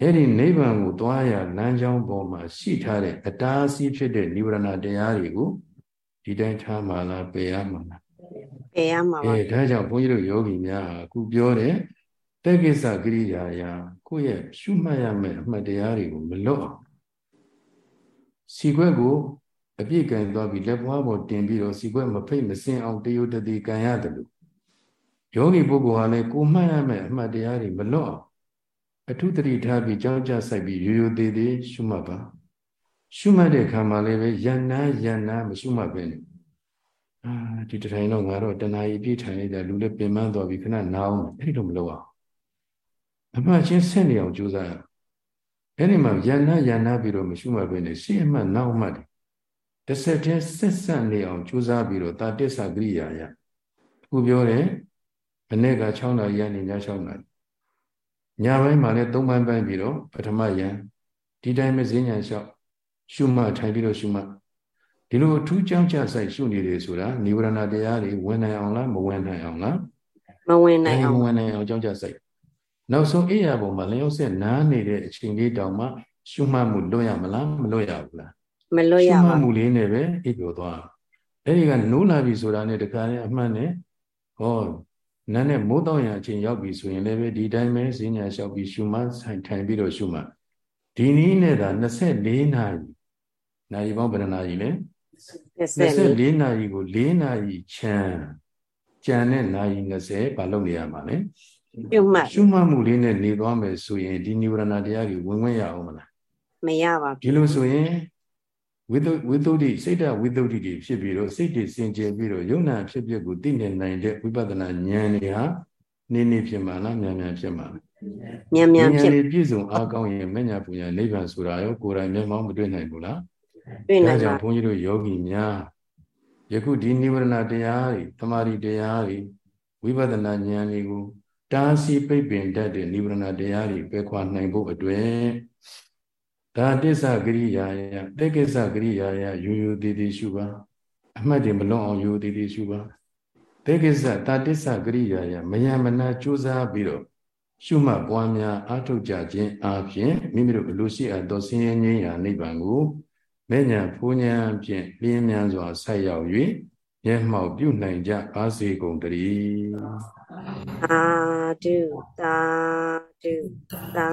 အဲ့ဒီနိဗ္ဗာန်ကိုသွားရလမ်းကြောင်းပေါ်မှာရှိထားတဲ့အတားအဆီးဖြစ်တဲ့နိဗ္ဗာန်တရားတွေကိုဒီတိုင်းထားမှလားပယ်ရမှာလားပယ်ရမှာပါအဲဒါကြောင့်ဘုန်းကြီးတို့ယောဂီများအခုပြောတဲ့တက်ကိစ္စကိရိယာယာကိုယ့်ရဲ့ရှုမှတ်ရမယ့်အမှတ်တရားတွေကိုမလွတ်အောင်စီခွက်ကိုအပြည့်ကန်သွားပြီးလက်ပွားပေါ်တင်ပြီးတော့စီခွက်မဖိတ်မစင်အောင်တယုတတိကန်ရတယ်လို့ ယောဂီပုဂ္ဂိုလ်ဟာလည်းကိုမှတ်ရမယ့်အမှတ်တရားတွေမလွတ်အောင်အထုတတိထားပြီးကြောင်းကြစိုက်ပြီးရိုးရိုးသေးသေးရှုမှတ်ပါရှုမှတ်တဲ့အခါမှာလည်းပဲယန္နာယန္နာမရှုမှတ်ပဲနဲ့အာဒီတထိုင်တော့ငါတော့တဏှာကြီးပြည့်ထိုင်လိုက်တယ်လူလည်းပင်ပန်းသွားပြီခဏနာအောင်အဲ့ဒီလိုမလုပ်အောင်အမှတ်ချင်းဆက်နေအောင်ကြိုးစားရအဲ့ဒီမှာယန္နာယန္နာပြီးတော့မရှုမှတ်ပဲနဲ့ရှေ့အမှတ်နောက်အမှတ်တစ်ဆက်တည်းဆက်ဆက်နေအောင်ကြိုးစားပြီးတော့တာတစ္ဆာကရိယာယအခုပြောတယ် မနေ့က6နာရီကနေည6နာရီညပိုင်းမှာလည်း3ပိုင်းပိုင်းပြီးတော့ပထမယံဒီတိုင်းပဲဈဉ္ညာလျှောက်ရှုမှတ်ထိုင်ပြီးတော့ရှုမှတ်ဒီလိုအထူးကြောင်းကြဆိုင်ရှုနေတယ်ဆိုတာနိဗ္ဗာန်တရားတွေဝင်နိုင်အောင်လားမဝင်နိုင်အောင်လားမဝင်နိုင်အောင်မဝင်နိုင်အောင်ကြောင်းကြဆိုင်နောက်ဆုံးအိယာပေါ်မှာလျှောက်ဆက်နားနေတဲ့အချိန်လေးတောင်မှရှုမှတ်မှုလွတ်ရမလားမလွတ်ရဘူးလားမလွတ်ရပါဘူးရှုမှတ်မှုလေးနဲ့ပဲအိပ်ပြောသွားအဲ့ဒီကနိုးလာပြီဆိုတာနဲ့တခါနဲ့အမှန်နဲ့ဟော နန်းနဲ့မိုးတောင်ရအချိန်ရောက်ပြီဆိုရင်လည်းပဲဒီတိုင်းပဲဈဉ္ညာလျှောက်ပြီးရှုမှတ်ဆိုင်ထိုင်ပြီးတော့ရှုမှတ်ဒီနည်းနဲ့သာ24နာရီနာရီပေါင်းဘယ်နှနာရီလဲ24နာရီကို4နာရီချမ်းကြံတဲ့နာရီ20ဘာလုပ်နေရမှာလဲရှုမှတ်ရှုမှတ်မှုလေးနဲ့နေသွားမယ်ဆိုရင်ဒီနိဗ္ဗာန်တရားကြီးဝင်ဝင်ရအောင်မလားမရပါဘူးဒီလိုဆိုရင် ဝိသုဝိသုဒ္ဓိစိတ်တဝိသုဒ္ဓိတွေဖြစ်ပြီးတော့စိတ်တွေစင်ကြယ်ပြီးတော့ယုံနာဖြစ်ဖြစ်ကိုသိနေနိုင်တဲ့ဝိပဿနာဉာဏ်တွေဟာနေနေဖြစ်မှာလားမြန်မြန်ဖြစ်မှာလားမြန်မြန်ဖြစ်ဉာဏ်တွေပြည့်စုံအားကောင်းရင်မညာပူညာနိဗ္ဗာန်ဆိုတာရောကိုယ်တိုင်မျက်မှောက်မတွေ့နိုင်ဘူးလားတွေ့နိုင်ပါဒါကြောင့်ဘုန်းကြီးတို့ယောဂီများယခုဒီနိဗ္ဗာန်တရားတွေတမာရီတရားတွေဝိပဿနာဉာဏ်တွေကိုတားဆီးပိတ်ပင်တတ်တဲ့နိဗ္ဗာန်တရားတွေပဲခွာနိုင်ဖို့အတွက် ဒါတစ္ဆကရိယာယတေကိစ္စကရိယာယယူယူတည်တည်ရှုပါအမှတ်တွေမလွန်အောင်ယူတည်တည်ရှုပါတေကိစ္စတာတစ္ဆကရိယာယမယမနာကြိုးစားပြီးတော့ရှုမှတ်ပွားများအားထုတ်ကြခြင်းအပြင်မိမိတို့အလိုရှိအပ်သောဆင်းရဲငြိမ်းရာနိဗ္ဗာန်ကိုမဲ့ညာဖူးညာဖြင့်လင်းမြန်စွာဆက်ရောက်၍မျက်မှောက်ပြုနိုင်ကြပါစေကုန်တည်းသာဓုသာဓုသာ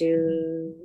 ဓု